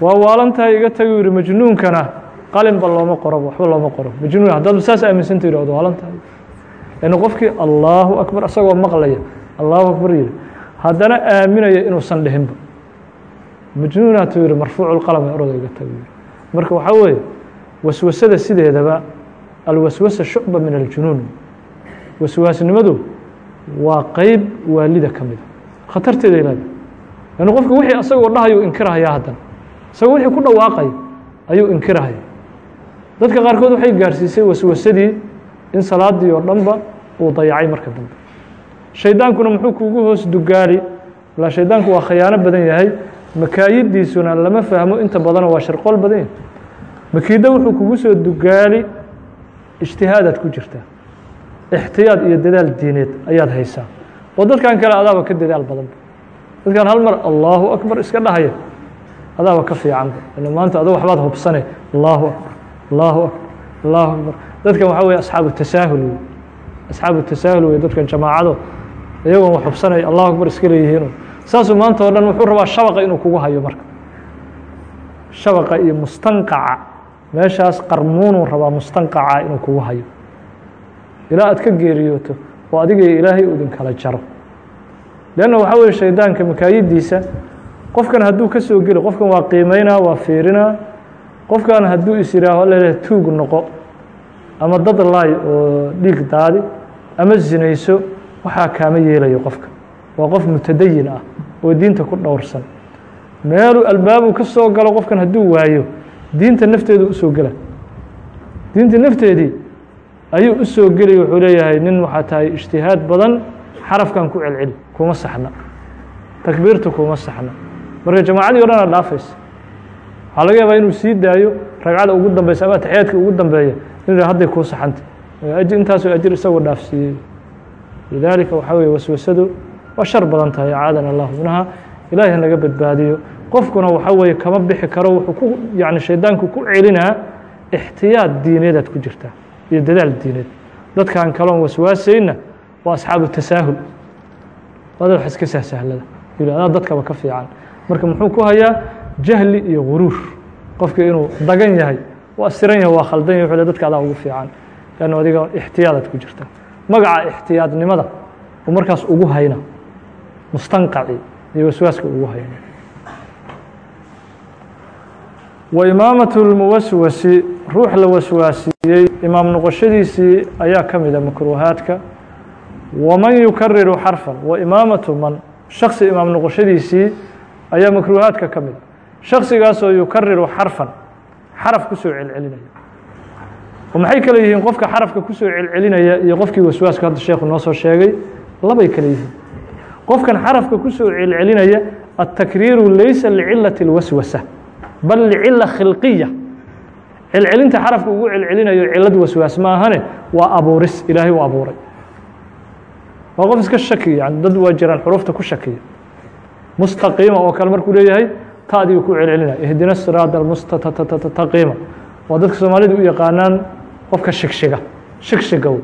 [SPEAKER 1] waa waalantahay iga tagu yihi majnuunkana qalinba looma qoro waxba looma qoro. Majnuun haddaad saas aaminsanta yidhahdo waalantahay yani qofkii allahu akbar asagoo maqlaya allahu akbar yihi haddana aaminaya inuusan dhihinba. Majnuunaatu yihi marfuucu lqalami orada iga tagu yihi marka waxaa weeye waswasada sideedaba alwaswasa shucba min aljunuun. Waswaasnimadu waa qeyb waalida ka mida khatarteeda ilaada yani qofka wixii asagoo dhahayuu inkirahaya haddana isagoo wixii ku dhawaaqaya ayuu inkirahaya dadka qaarkood waxay gaarsiisay waswasadii in salaadii oo dhanba uu dayacay marka dambe. Shaydaankuna muxuu kugu hoos dugaali ilaa shaydaanku waa khayaano badan yahay. Makaayidiisuna lama fahmo inta badana waa sharqool badan. Yahay makiiddo wuxuu kugu soo dugaali ijtihaadaad ku jirtaa ixtiyaad iyo dadaal diineed ayaad haysaa. Oo dadkan kale adaaba ka dadaal badanba dadkan hal mar allahu akbar iska dhahaya adaaba ka fiicanba ila maanta ado waxbaad hubsane. Allahu akbar. Allahu akbar. Allahu akbar. Dadkan waxaa weye asxaabu tasaahul. Wey asxaabu tasaahul wey dadkan jamaacado iyagoon wax hubsanaya allahu akbar iska leeyihiin. Saasuu maanta o dhan wuxuu rabaa shabaqa inuu kugu hayo marka. Shabaqa iyo mustanqaca. Meeshaas qarmuunuu rabaa mustanqaca inuu kugu hayo. Ilaa aad ka geeriyooto oo adiga ilaahay uu idinkala jaro. Leanna waxaa weye shaydaanka makaayidiisa qofkan hadduu ka soo geli qofkan waa qiimeynaa waa fiirinaa qofkan hadduu is yihaaho leleh tuug noqo ama dad laay oo dhiig daadi ama zinayso waxaa kaama yeelayo qofka. Waa qof mutadayin ah oo diinta ku dhowrsan. Meeluu albaabuu ka soo galo qofkan hadduu waayo diinta nafteedu u soo gela. Diinta nafteedii ayuu u soo gelay wuxuu leeyahay nin waxaa tahay ijtihaad badan xarafkan ku celceli kuma saxna. Takbiirta kuma saxna marka jamaacadii o dhan a dhaafaysa waxaa laga yaabaa inuu sii daayo ragcada ugu dambeysa ama taxiyaadka ugu dambeeya in hadday kuu saxanta intaasoo ajir isagoo dhaafsiiyey. Lidaalika waxaa weye waswasadu waa shar badan tahay acaadana allahu minha ilaahi hanaga badbaadiyo. Qofkuna waxaa weeye kama bixi karo wuxuu ku yani shaydaanku ku celinaa ixtiyaad diineedaad ku jirtaa iyo dadaal diineed. Dadkan kaloon waswaasayna waa asxaabu tasaahul. Waa wax iska sahsahlada adaa dadkaba ka fiican marka muxuu ku hayaa jahli iyo guruur qofkii inuu dagan yahay waa siran yahay waa khaldan yahay wuxuu dadka adaa ugu fiican. Leanna adiga ixtiyaadaad ku jirta. Magaca ixtiyaadnimada uu markaas ugu hayna mustanqaci iyo waswaaska ugu hayna. Wa imaamatu lmuwaswasi ruux la waswaasiyey imaam noqoshadiisii ayaa ka mida makruuhaadka. Waman yukariru xarfan wa imaamatu man shaksi imaam noqoshadiisii ayaa makruuhaadka ka mida shaksigaasoo yukariru xarfan xaraf kusoo celcelinaya oo maxay kale yihiin qofka xarafka kusoo celcelinaya iyo qofkii waswaaska hadda sheekhu noo soo sheegay labay kale yihiin qofkan xarafka kusoo celcelinaya الtakriiru laysa licilaة الwaswasa bal licila khilqiya celcelinta xarafka ugu celcelinayo cilad waswaas ma ahane waa abuuris ilaahay u abuuray waa qof iska shakiya yani dad waa jiraan xurufta ku shakiya mustaqiima oo kale markuu leeyahay taadigu ku celcelinaya ihdina siraad almustaqiima waa dadka soomaalida u yaqaanaan qofka shigshiga shigshiga wey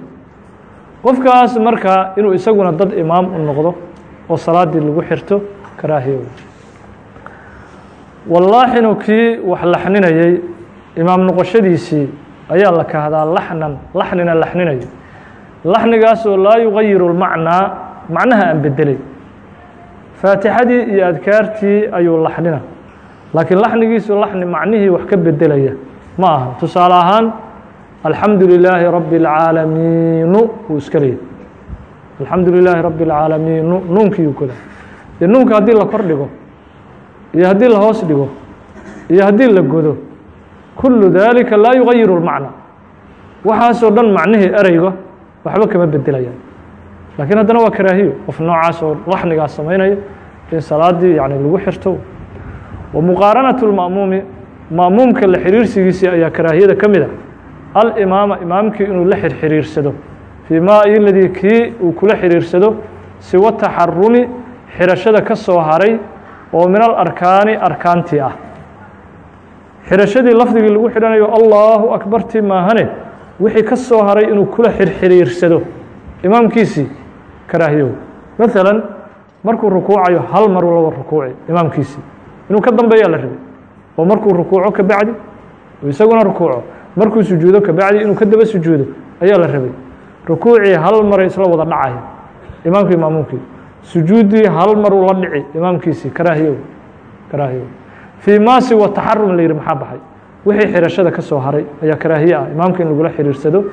[SPEAKER 1] qofkaas markaa inuu isaguna dad imaam u noqdo oo salaadii lagu xirto karaahiyo wey wallaaxinu kii wax laxninayey imaam noqoshadiisii ayaa la kahdaa laxnan laxnina laxninayo laxnigaasoo laa yugayiru lmacnaa macnaha aan bedelay faatixadii iyo adkaartii ayuu laxnina laakiin laxnigiisu laxni macnihii wax ka bedelaya ma aha tusaale ahaan alxamdu lilaahi rabbi اlcaalamiinu wuu iska leeyay alxamdu lilaahi rabbi اlcaalamiinu nuunkiiu goda dee nuunka haddii la kor dhigo iyo haddii la hoos dhigo iyo haddii la godo kulu dalika laa yugayiru اlmacna waxaasoo dhan macnihii ereyga waxba kama bedelayaan laakiin haddana waa karaahiyo qof noocaas oo laxnigaas samaynaya in salaadii yani lagu xirto. Wa muqaaranaة اlma'muumi ma'muumka la xiriirsigiisii ayaa karaahiyada ka mid a alimaama imaamkii inuu la xirxiriirsado fii maa iladii kii uu kula xiriirsado siwa taxarumi xirashada ka soo haray oo min alarkaani arkaantii ah. Xidhashadii lafdigii lagu xidhanayo allaahu akbartii maahane wixii ka soo haray inuu kula xirxiriirsado imaamkiisii karaahiyow. Maalan markuu rukuucayo hal mar laba rukuuci imaamkiisii inuu ka dambeeyaa la rabay oo markuu rukuuco ka bacdi oo isaguna rukuuco. Markuu sujuudo ka bacdi inuu ka daba sujuudo ayaa la rabay rukuucii hal maray isla wada dhacaya imaamkii maamuumkii sujuuddii hal maruu la dhici imaamkiisii karaahiyow karaahiyow. Fii maasi wa taxarum la yidhi maxaa baxay? Wixii xidhashada ka soo haray ayaa karaahiye ah. Imaamka in lagula xiriirsado.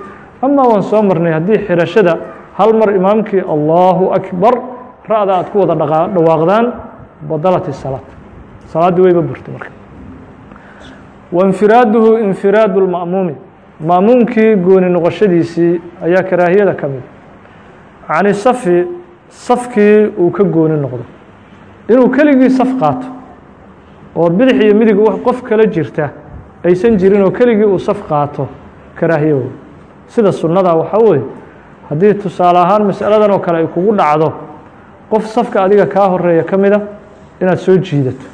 [SPEAKER 1] Amaa waan soo marnay haddii xidhashada hal mar imaamkii allahu akbar ra'da aad ku wada dhawaaqdaan badalat الsalaaة salaaddii wayba burtay marka wainfiraaduhu infiraadu اlma'muumi ma'muumkii gooni noqoshadiisii ayaa karaahiyada ka mid cani safi safkii uu ka gooni noqdo inuu keligii saf qaato oo bidix iyo midig qof kala jirta aysan jirin oo keligii uu saf qaato karaahiye wey sida sunnada waxaa weeye haddii tusaale ahaan masaladan oo kale ay kugu dhacdo qof safka adiga kaa horreeya ka mida inaad soo jiidato.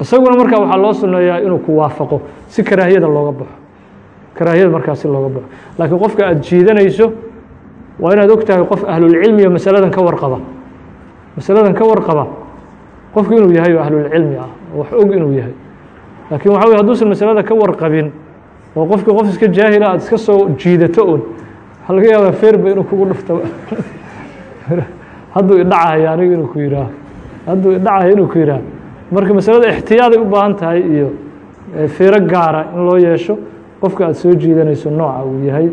[SPEAKER 1] Isaguna markaa waxaa loo sunneeyaa inuu ku waafaqo si karaahiyada looga baxo. Karaahiyada markaa si looga baxo. Laakiin qofka aada jiidanayso waa inaad og tahay qof ahlulcilmiya masaladan ka warqaba masaladan ka warqaba qofku inuu yahay oo ahlulcilmi ah wax og inuu yahay. Laakiin waxa wey hadduusan masalada ka warqabin oo qofkii qof iska jaahila aad iska soo jiidato un waxaa laga feerba inuu kugu dhufto hadduu idhacahayo anigu inuu ku yidhaaho hadduu idhacahayo inuu ku yidhaaho marka masalada ixtiyaaday u baahan tahay iyo e, fiiro gaara in loo yeesho qofka aada soo jiidanayso nooca uu yahay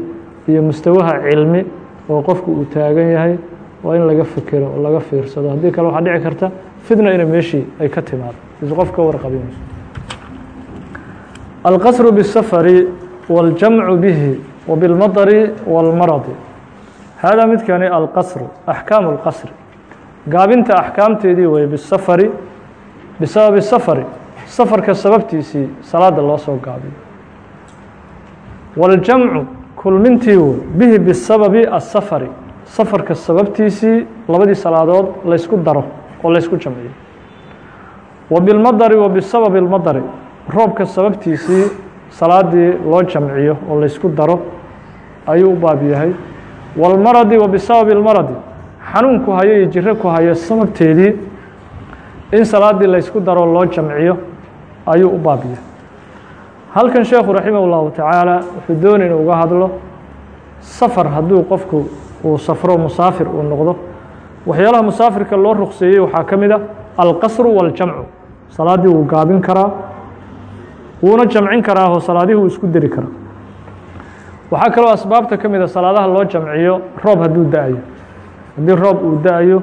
[SPEAKER 1] iyo mustawaha cilmi oo qofku uu taagan yahay waa in laga fekero oo laga fiirsado. Haddii kale waxaa dhici karta fitna ina meeshii ay ka timaado is qof ka warqabinayso alqasru bisafari wاljamcu bihi wbilmadari wاlmaradi haadaa midkani alqasru axkaamu اlqasri gaabinta axkaamteedii weye bisafari bisababi safari safarka sababtiisii salaada loo soo gaabiyo wاljamcu kulmintii wey bihi bisababi asafari safarka sababtiisii labadii salaadood laysku daro oo laysku jamciyo wa bilmadari wa bisababi اlmadari roobka sababtiisii salaadii loo jamciyo oo laysku daro ayuu u baab yahay wاlmaradi wa bisababi اlmaradi xanuunku hayo iyo jiro ku hayo sababteedii in salaadii laysku daro loo jamciyo ayuu u baab yahay halkan sheekhu raximah اllahu tacaala wuxuu doonay inuu uga hadlo safar hadduu qofku uu safro musaafir uu noqdo waxyaalaha musaafirka loo ruqseeyey waxaa ka mid a alqasru waاljamcu salaaddii wuu gaabin karaa wuuna jamcin karaa oo salaadihii wuu isku deri karaa waxaa kaloo asbaabta ka mida salaadaha loo jamciyo roob hadduu da'ayo. Haddii roob uu da'ayo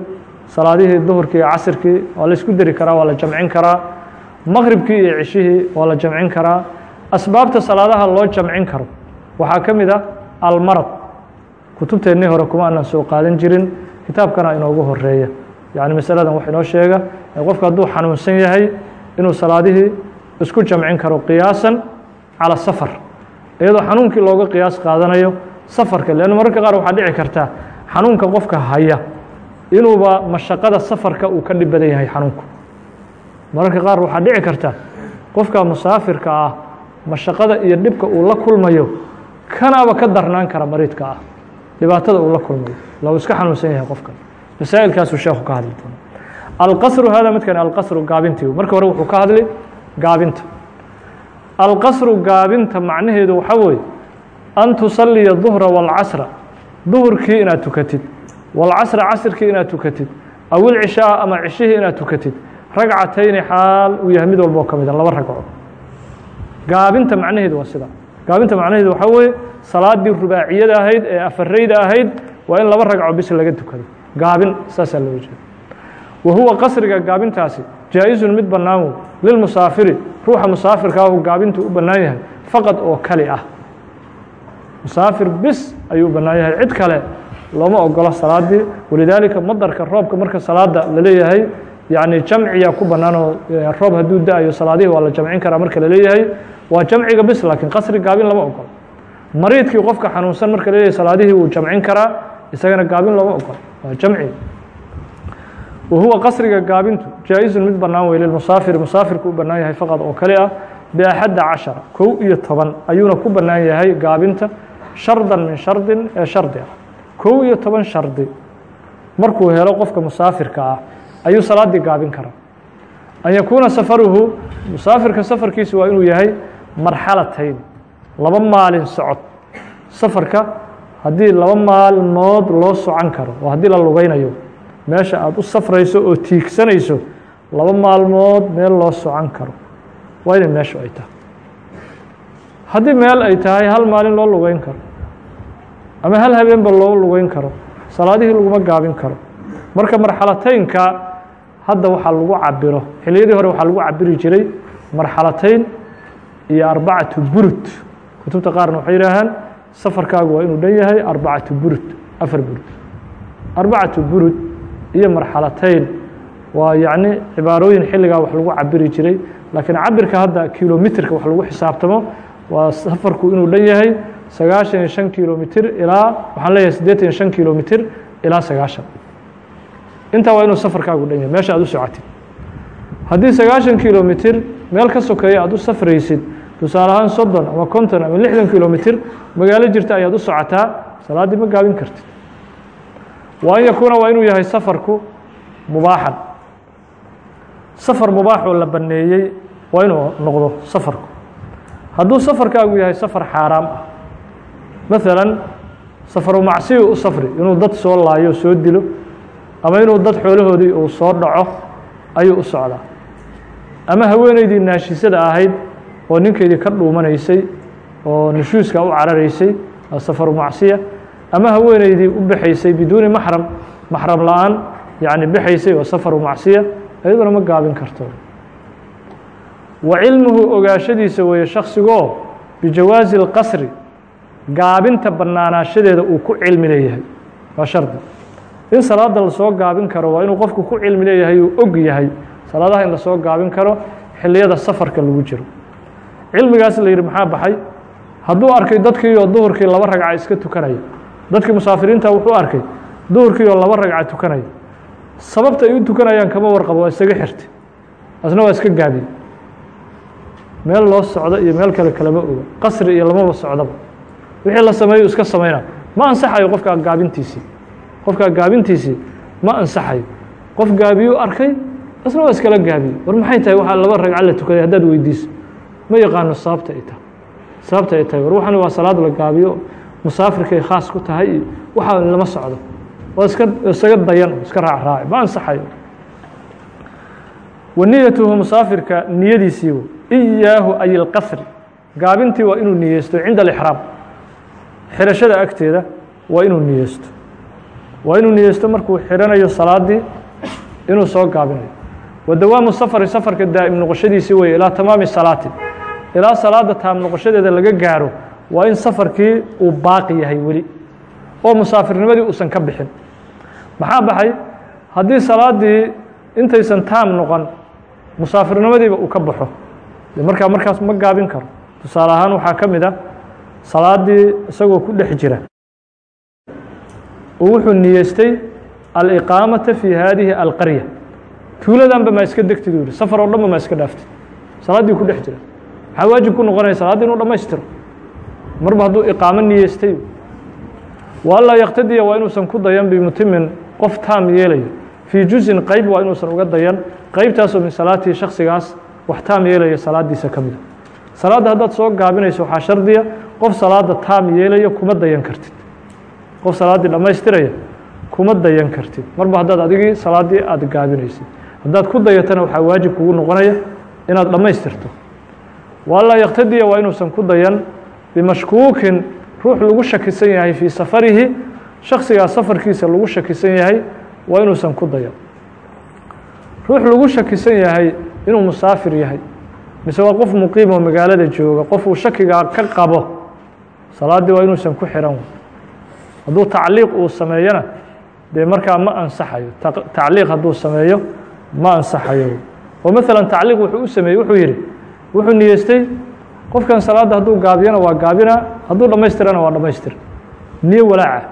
[SPEAKER 1] salaadihii duhurkii iyo casirkii waa la isku deri karaa waa la jamcin karaa. Maqribkii iyo cishihii waa la jamcin karaa. Asbaabta salaadaha loo jamcin karo waxaa ka mid a almarad. Kutubteennii hore kuma aanan soo qaadan jirin. Kitaabkana inoogu horreeya yacni masaladan wax inoo sheega qofku hadduu xanuunsan yahay inuu salaadihii isku jamcin karo qiyaasan calى safar iyadoo xanuunkii looga qiyaas qaadanayo safarka leanna mararka qaar waxaa dhici karta xanuunka qofka haya inuuba mashaqada safarka uu ka dhib badan yahay xanuunku. Mararka qaar waxaa dhici karta qofka musaafirka ah mashaqada iyo dhibka uu la kulmayo kanaaba ka darnaan kara mariidka ah dhibaatada uu la kulmayo. Lou iska xanuunsan yahay qofkan masaa'ilkaasuu sheekhu ka hadli doona alqasru hada midkan alqasru gaabintii. Marka hore wuxuu ka hadli gaabinta alqasru gaabinta macnaheedu waxaa weeye an tusaliya duhra wاlcasra duhurkii inaad tukatid wاlcasra casrkii inaad tukatid aw ilcishaa ama cishihii inaad tukatid ragcatayni xaal uu yahay mid walboo ka mida laba ragco gaabinta macnaheedu waa sida. Gaabinta macnaheedu waxaa weeye salaadii rubaaciyada ahayd ee afareyda ahayd waa in laba ragco bis laga tukado. Gaabin saasaa loo jeeda wa huwa qasriga gaabintaasi jaa-izun mid bannaan wey lilmusaafiri ruuxa musaafirka ahu gaabintu u bannaan yahay faqad oo kali ah. Musaafir bis ayuu bannaan yahay. Cid kale looma ogolo salaadii walidaalika madarka roobka marka salaada la leeyahay yacni jamciya ku bannaan oo roob hadduu da'ayo salaadihii waa la jamcin karaa marka la leeyahay waa jamciga bis laakiin qasri gaabin lama ogolo mariidkii qofka xanuunsan marka la leeyahay salaadihii wuu jamcin karaa isagana gaabin looma ogolo waa jamciga wahuwa qasriga gaabintu jaa-izun mid bannaan wey lilmusaafiri musaafirku u bannaan yahay faqad oo kale ah biaxadda cashara kow iyo toban ayuuna ku bannaan yahay gaabinta shardan min shardin ee shardi ah kow iyo toban shardi markuu helo qofka musaafirka ah ayuu salaaddii gaabin karaa an yakuuna safaruhu musaafirka safarkiisu waa inuu yahay marxalatayn laba maalin socod safarka haddii laba maalmood loo socon karo oo haddii la lugaynayo meesha aada u safrayso oo tiigsanayso laba maalmood meel loo socon karo. Waa inay meeshu ay tahay. Haddii meel ay tahay hal maalin loo lugeyn karo. Ama hal habeenba loo lugeyn karo. Salaadihii laguma gaabin karo. Marka marxalataynka hadda waxaa lagu cabiro xiliyadii hore waxaa lagu cabiri jiray marxalatayn iyo arbacatu burud kutubta qaarna waxay yidhaahaan safarkaagu waa inuu dhan yahay arbacatu burud afar burud arbacatu burud iyo marxalatayn. Waa yacni cibaarooyin xilligaa wax lagu cabiri jiray. Laakiin cabirka hadda kilomitrka wax lagu xisaabtamo waa safarku inuu dhan yahay sagaashan iyo shan kilomitr ilaa waxaan leeyahay siddeetan iyo shan kilomitr ilaa sagaashan. Intaa waa inuu safarkaagu dhan yahay. Meesha aad u socotid. Haddii sagaashan kilomitr meel ka sokeeya aad u safraysid tusaale ahaan soddon ama konton ama lixdan kilomitr magaalo jirta ayaad u socotaa salaaddii ma gaabin kartid wa an yakuuna waa inuu yahay safarku mubaaxan. Safar mubaax oo la banneeyey waa inuu noqdo safarku. Hadduu safarkaagu yahay safar xaaraam ah. Maalan safaru macsiyu u safri inuu dad soo laayo soo dilo ama inuu dad xoolahoodii uu soo dhaco ayuu u socdaa. Ama haweeneydii naashisada ahayd oo ninkeydii ka dhuumanaysay oo nushuuska u cararaysay safaru macsiya ama haweeneydii u baxaysay biduuni maxram maxram la'aan yacni baxaysay oo safaru macsiya iyaduna ma gaabin karto. Wa cilmuhu ogaashadiisa weeye shaksigoo bijawaazi اlqasri gaabinta bannaanaashadeeda uu ku cilmi leeyahay waa shardi. In salaada la soo gaabin karo waa inuu qofku ku cilmi leeyahay uu og yahay salaadaha in la soo gaabin karo xiliyada safarka lagu jiro. Cilmigaas la yidhi maxaa baxay? Hadduu arkay dadkii oo duhurkii laba ragca iska tukanaya dadkii musaafiriinta wuxuu arkay duhurkii oo laba ragca tukanaya sababta ay u tukanayaan kama warqabo waa isaga xirtay. Asna waa iska gaabiyey meel loo socdo iyo meel kale kalama oga qasri iyo lamaba socdaba. Wixii la sameeyo iska samayna. Ma ansaxayo qofkaa gaabintiisii qofkaa gaabintiisii ma ansaxayo. Qof gaabiyuu arkay asna waa iskala gaabiyey war maxay tahay waxaa laba ragca la tukaday haddaad weydiiso. Ma yaqaano sababta ay tahay. Sababta ay tahay war waxani waa salaad la gaabiyo musaafirkay khaas ku tahay iyo waxaa lama socdo. Waa iska isaga dayan iska raac raaci ma ansaxayo. Wa niyatuhu musaafirka niyadiisiibu iyaahu ay ilqasri gaabintii waa inuu niyeysto cinda alixraam xirashada agteeda waa inuu niyeysto. Waa inuu niyeysto markuu xiranayo salaadii inuu soo gaabinayo. Wa dawaamu safari safarka daa'im noqoshadiisii weye ilaa tamaami salaati ilaa salaada taam noqoshadeeda laga gaaro waa in safarkii uu baaqi yahay weli oo musaafirnimadii uusan ka bixin. Maxaa baxay? Haddii salaaddii intaysan taam noqon musaafirnimadiiba uu ka baxo. De markaa markaas ma gaabin karo. Tusaale ahaan waxaa ka mid a salaaddii isagoo ku dhex jira. Oo wuxuu niyeystay aliqaamata fi haadihi alqarya. Tuuladanba maa iska degtid u yihi safar oo dhanba maa iska dhaaftid. Salaaddii ku dhex jira. Maxaa waajib ku noqonaya salaaddi inuu dhammaystiro marba hadduu iqaamo niyeystay waanlaa yaktadiya waa inuusan ku dayan bimutimin qof taam yeelayo fii juzin qeyb waa inuusan uga dayan. Qeybtaasoo min salaatii shaksigaas wax taam yeelaya salaadiisa ka mida salaadda haddaad soo gaabinayso waxaa shardiya qof salaada taam yeelaya kuma dayan kartid. Qof salaaddii dhammaystiraya kuma dayan kartid. Marba haddaad adigii salaaddii aada gaabinaysid. Haddaad ku dayatana waxaa waajib kugu noqonaya inaad dhammaystirto. Waanlaa yaktadiya waa inuusan ku dayan bimashkuukin ruux lagu shakisan yahay fii safarihi shaksigaa safarkiisa lagu shakisan yahay waa inuusan ku dayan ruux lagu shakisan yahay inuu musaafir yahay mise waa qof muqiim oo magaalada jooga qof uu shakigaa ka qabo salaaddii waa inuusan ku xihan hadduu tacliiq uu sameeyona dee markaa ma ansaxayo tacliiq hadduu sameeyo ma ansaxayo oo maalan tacliiq wuxuu u sameeyey wuxuu yidhi wuxuu niyeystay qofkan salaadda hadduu gaabiyana waa gaabina hadduu dhammaystirana waa dhammaystir. Niyo walaaca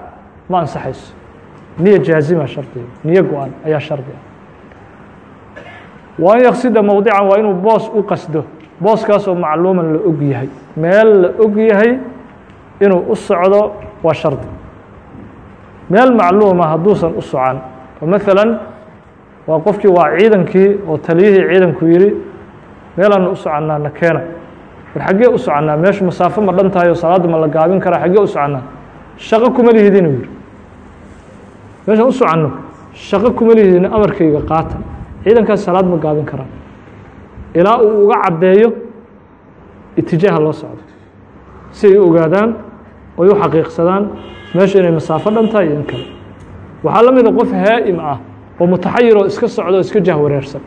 [SPEAKER 1] ma ansaxayso. Niyo jaazima shardiga niyo go-an ayaa shardi. Ah wa an yaqsida mowdican waa inuu boos u qasdo. Booskaasoo macluuman la og yahay. Meel la og yahay inuu u socdo waa shardi. Meel macluuma hadduusan u socan maalan waa qofkii waa ciidankii oo taliyihii ciidanku yidhi meelaanu u soconnaa na keena war xaggee u soconnaa? Meeshu masaafo ma dhan tahay oo salaadda ma la gaabin karaa? Xaggee u soconnaa? Shaqo kuma lihidin uu yidhi. Meeshaan u soconno shaqo kuma lihidin amarkayga qaata. Ciidankaas salaad ma gaabin karaa ilaa uu uga caddeeyo itijaaha loo socdo. Si ay u ogaadaan oy u xaqiiqsadaan meeshu inay masaafo dhan tahay iyo in kale. Waxaa la mida qof haa'im ah oo mutaxayir oo iska socdo o iska jahwareersan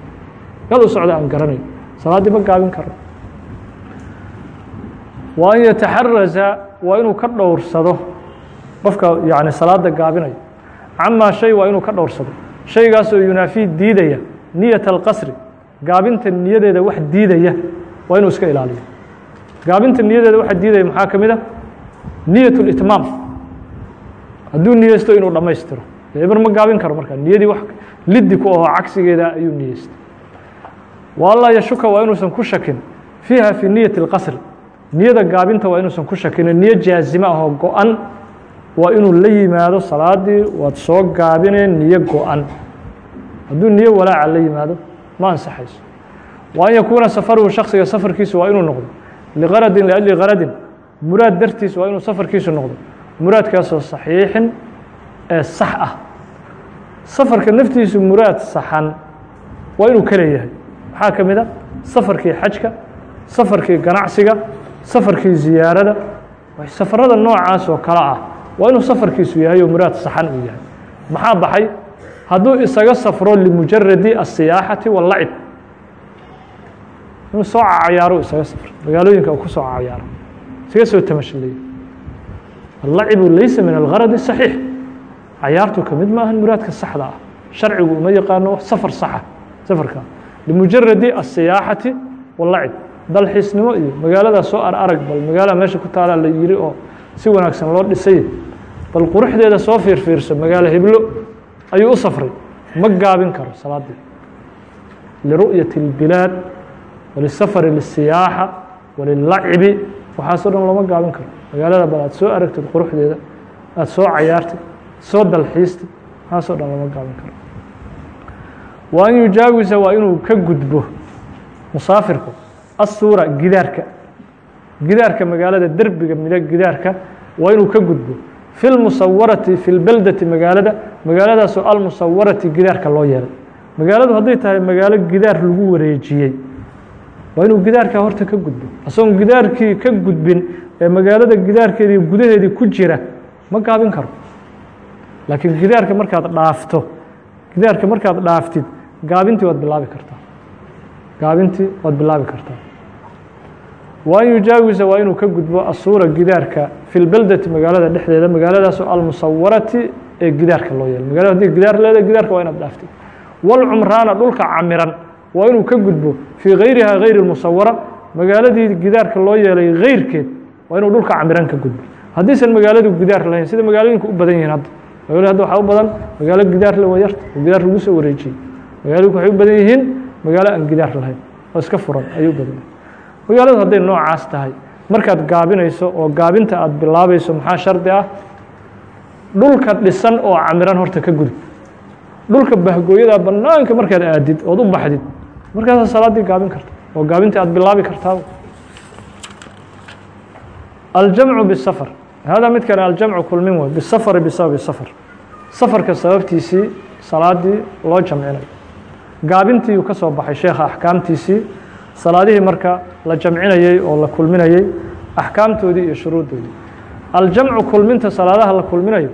[SPEAKER 1] meel u socda aan garanayo salaaddii ma gaabin karo wa an yataxaraza waa inuu ka dhowrsado. Qofka yani salaada gaabinayo camaa shay waa inuu ka dhowrsado. Shaygaasoo yunaafii diidaya niyat alqasri. Gaabinta niyadeeda wax diidaya waa inuu iska ilaaliyo. Gaabinta niyadeeda waxa diidaya maxaa ka mid a niyat اlitmaam hadduu niyeysto inuu dhammaystiro. Eber ma gaabin karo markaa. Niyadii wax liddi ku ahoo cagsigeeda ayuu niyeystay wa anlaa yashuka waa inuusan ku shakin. Fiiha fii niyati اlqasri niyada gaabinta waa inuusan ku shakinin niyo jaazima ahoo go-an. Waa inuu la yimaado salaadii waad soo gaabineen niyo go-an. Hadduu niyo walaaca la yimaado ma ansaxayso. Wa an yakuuna safaruhu shaksiga safarkiisu waa inuu noqdo. Liqaradin liajli qaradin muraad dartiis waa inuu safarkiisu noqdo. Muraadkaasoo saxiixin ee sax ah. Safarka naftiisu muraad saxan waa inuu ka leeyahay. Maxaa ka mid a safarkii xajka safarkii ganacsiga safarkii ziyaarada safarada noocaas oo kale ah waa inuu safarkiisu yahay oo muraad saxan uu yahay. Maxaa baxay? Hadduu isaga safro limujaradi asiyaaxati wallacib. Inuu soo cayaaro isaga safr magaalooyinka uu ku soo cayaaro isaga soo tamashaleeyo allacibu laysa min algaradi saxiix. Cayaartu ka mid maahan muraadka saxda ah. Sharcigu uma yaqaano safar saxa safarka. Limujaradi asiyaaxati wallacib dalxiisnimo iyo magaaladaa soo ar arag bal magaalada meesha ku taalaa la yiri oo si wanaagsan loo dhisay. Bal quruxdeeda soo fiirfiirso magaalo heblo ayuu u safray. Ma gaabin karo salaadii. Liru'yati اlbilaad walisafari lisiyaaxa walilacibi waxaasoo dhan looma gaabin karo. Magaalada bal aad soo aragtid quruxdeeda aad soo cayaartid soo dalxiistid waxaasoo dhan looma gaabin karo. Wa an yujaawisa waa inuu ka gudbo musaafirku asuura gidaarka gidaarka magaalada derbiga mida gidaarka waa inuu ka gudbo fi lmusawarati fi lbeldati magaalada magaaladaasoo almusawarati gidaarka loo yeelay magaaladu hadday tahay magaalo gidaar lagu wareejiyey waa inuu gidaarkaa horta ka gudbo asagoon gidaarkii ka gudbin ee magaalada gidaarkeedii gudaheedii ku jira ma gaabin karo laakiin gidaarka markaad dhaafto gidaarka markaad dhaaftid gaabintii waad bilaabi kartaa gaabintii waad bilaabi kartaa wa an yujaawisa waa inuu ka gudbo asuura gidaarka? Fi lbeldati magaalada dhexdeeda magaaladaasoo almusawarati ee gidaarka loo yeelay magalada haddii gidaar leedahay gidaarka waa inaad dhaaftid walcumraana dhulka camiran waa inuu ka gudbo fii gayriha gayri اmusawara magaaladii gidaarka loo yeelay geyrkeed waa inuu dhulka camiran ka gudbo. Haddiisan magaaladu gidaar lahayn sida magaalooyinku u badan yihiin hadda. Magalo hadda waxaa u badan magaalo gidaar le waa yarta oo gidaar lagu soo wareejiyey magaalooyinku waxay u badan yihiin magaalo aan gidaar lahayn oo iska furan ayay u badan yihiin magaaladu hadday noocaas tahay markaad gaabinayso oo gaabinta aad bilaabayso maxaa shardi ah? Dhulka dhisan oo camiran horta ka gudub dhulka bahgooyada banaanka markaad aadid ood u baxdid markaasaa salaaddii gaabin karta oo gaabintii aad bilaabi kartaa. Aljamcu bisafar. Hada mid kale aljamcu kulmin wey bisafari bisababi safar. Safarka sababtiisii salaaddii loo jamcinayo gaabintiiyuu ka soo baxay sheekha axkaamtiisii salaadihii marka la jamcinayey oo la kulminayey axkaamtoodii iyo shuruuddoodii. Aljamcu kulminta salaadaha la kulminayo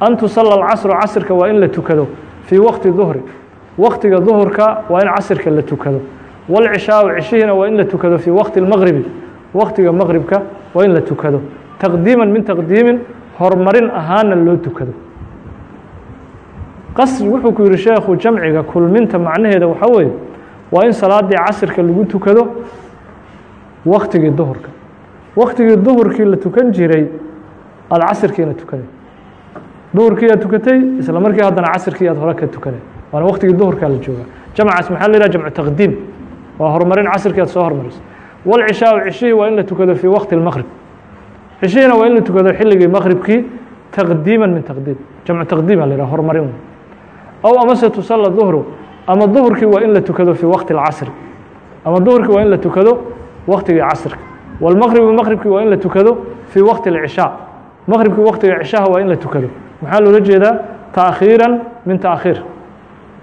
[SPEAKER 1] an tusala alcasru casrka waa in la tukado fii waqti duhri. Waqtiga duhurka waa in casirka la tukado. Wاlcishaau cishihiina waa in la tukado fii waqti اlmaqribi waqtiga maqribka waa in la tukado. Taqdiiman min taqdiimin horumarin ahaana loo tukado. Qasri wuxuu ku yihi sheekhu jamciga kulminta macnaheeda waxaa weeye waa in salaadii casirka lagu tukado waktigii duhurka. Waktigii duhurkii la tukan jiray aada casirkiina tukanay duhurkii aad tukatay isla markii haddana casirkii aad hore ka tukanay waana waktigii duhurkaa la joogaa. Jamcaas maxaa la yihah jamcu taqdiim? Waa horumarin casrkii aad soo hormarisa wاlcishaau cishihii waa in la tukado fii waqti اlmaqrib cishihiina waa in la tukado xilligii maqribkii taqdiima min taqdiim. Jamcu taqdiima la yihah horumarin. Aw amase tusala duhru ama duhurkii waa in la tukado fii waqti اlcasri ama duhurkii waa in la tukado waqtigii casrka wاlmaqribu maqribkii waa in la tukado fii waqti اlcishaa maqribkii waqtiga cishaha waa in la tukado maxaa loola jeedaa taakhiira min taakhiir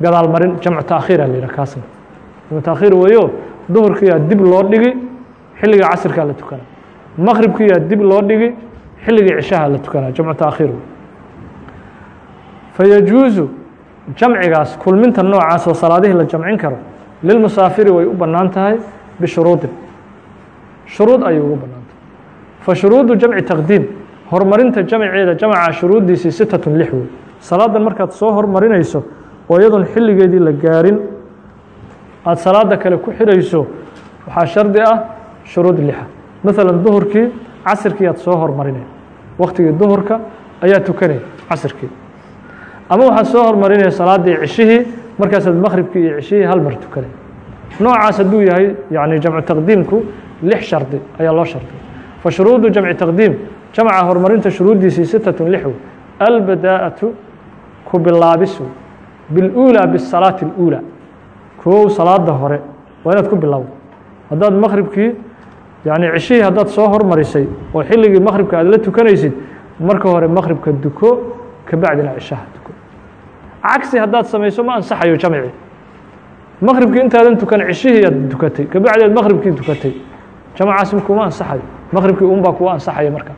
[SPEAKER 1] gadaal marin jamcu taakhiira la yihah kaasna jamcu taakhiir weeyo duhurkiyaa dib loo dhigi xilliga casrkaa la tukana maqribkiyaa dib loo dhigi xilligii cishaha la tukana jamcu taakhiir fayajuusu jamcigaas kulminta noocaas oo salaadihii la jamcin karo lilmusaafiri way u bannaan tahay bishuruudin. Shuruud ayay ugu bannaan tahay. Fa shuruudu jamci taqdiim horumarinta jamceeda jamca shuruuddiisii sitatun lix wey salaadan markaad soo hormarinayso oo iyadoon xilligeedii la gaarin aada salaada kale ku xirayso waxaa shardi ah shuruud lixa. Maalan duhurkii casirkii aad soo hormarinay waktigii duhurka ayaa tukanay casirkii ama waxaad soo hormarinaya salaadii cishihii markaasaad maqhribkii iyo cishihii hal mar tukane noocaas hadduu yahay yani jamcu taqdiimku lix shardi ayaa loo shardiy fa shuruudu jamci taqdiim jamca horumarinta shuruuddiisii sitatun lix albadaa'atu ku bilaabisu biluulaa bisalaati اluulaa kow salaada hore waa inaad ku bilowdo haddaad maqhribkii yani cishihii haddaad soo hormarisay oo xilligii maqhribka aad la tukanaysid marka hore maqhribka duko ka cishaha duko cagsi haddaad samayso ma ansaxayo jamci maqribkii intaadan tukan cishihii aad dukatay kabacdi aad maqribkii dukatay jamcaas kuma ansaxayo maqribkii unbaa kuwa ansaxaya marka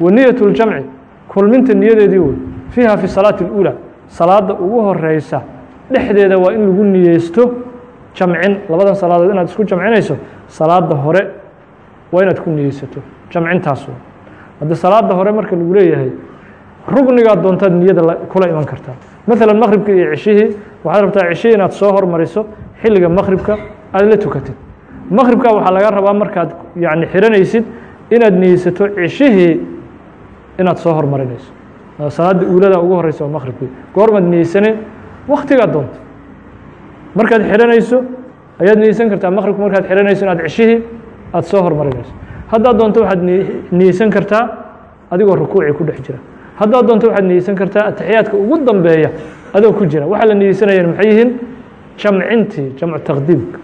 [SPEAKER 1] wa niyaة اljamci kulminta niyadeedii wey fiiha fi salaati اlأuulى salaada ugu horeysa dhexdeeda waa in lagu niyeysto jamcin labadan salaadood inaad isku jamcinayso salaada hore waa inaad ku niyeysato jamcintaas haddi salaada hore marka lagu leeyahay rugnigaad doontaad niyada kula iman kartaa maalan maqribka iyo cishihii waxaad rabtaa cishihii inaad soo hormariso xilliga maqribka aad la tukatid. Maqribka waxaa laga rabaa markaad yani xiranaysid inaad niyeysato cishihii inaad soo hormarinayso. Salaada uulada ugu horeysa waa maqribkii goormaad niyeysane waktigaad doonto. Markaad xiranayso ayaad niyeysan kartaa. Maqribka markaad xiranayso inaad cishihii aada soo hormarinayso. Haddaad doonto waxaad niyeysan kartaa adigoo rukuuci ku dhex jira haddaad doonto waxaad niyeysan kartaa atixiyaadka ugu dambeeya adoo ku jira. Waxaa la niyeysanayeen maxay yihiin? Jamcintii jamcu taqdiimka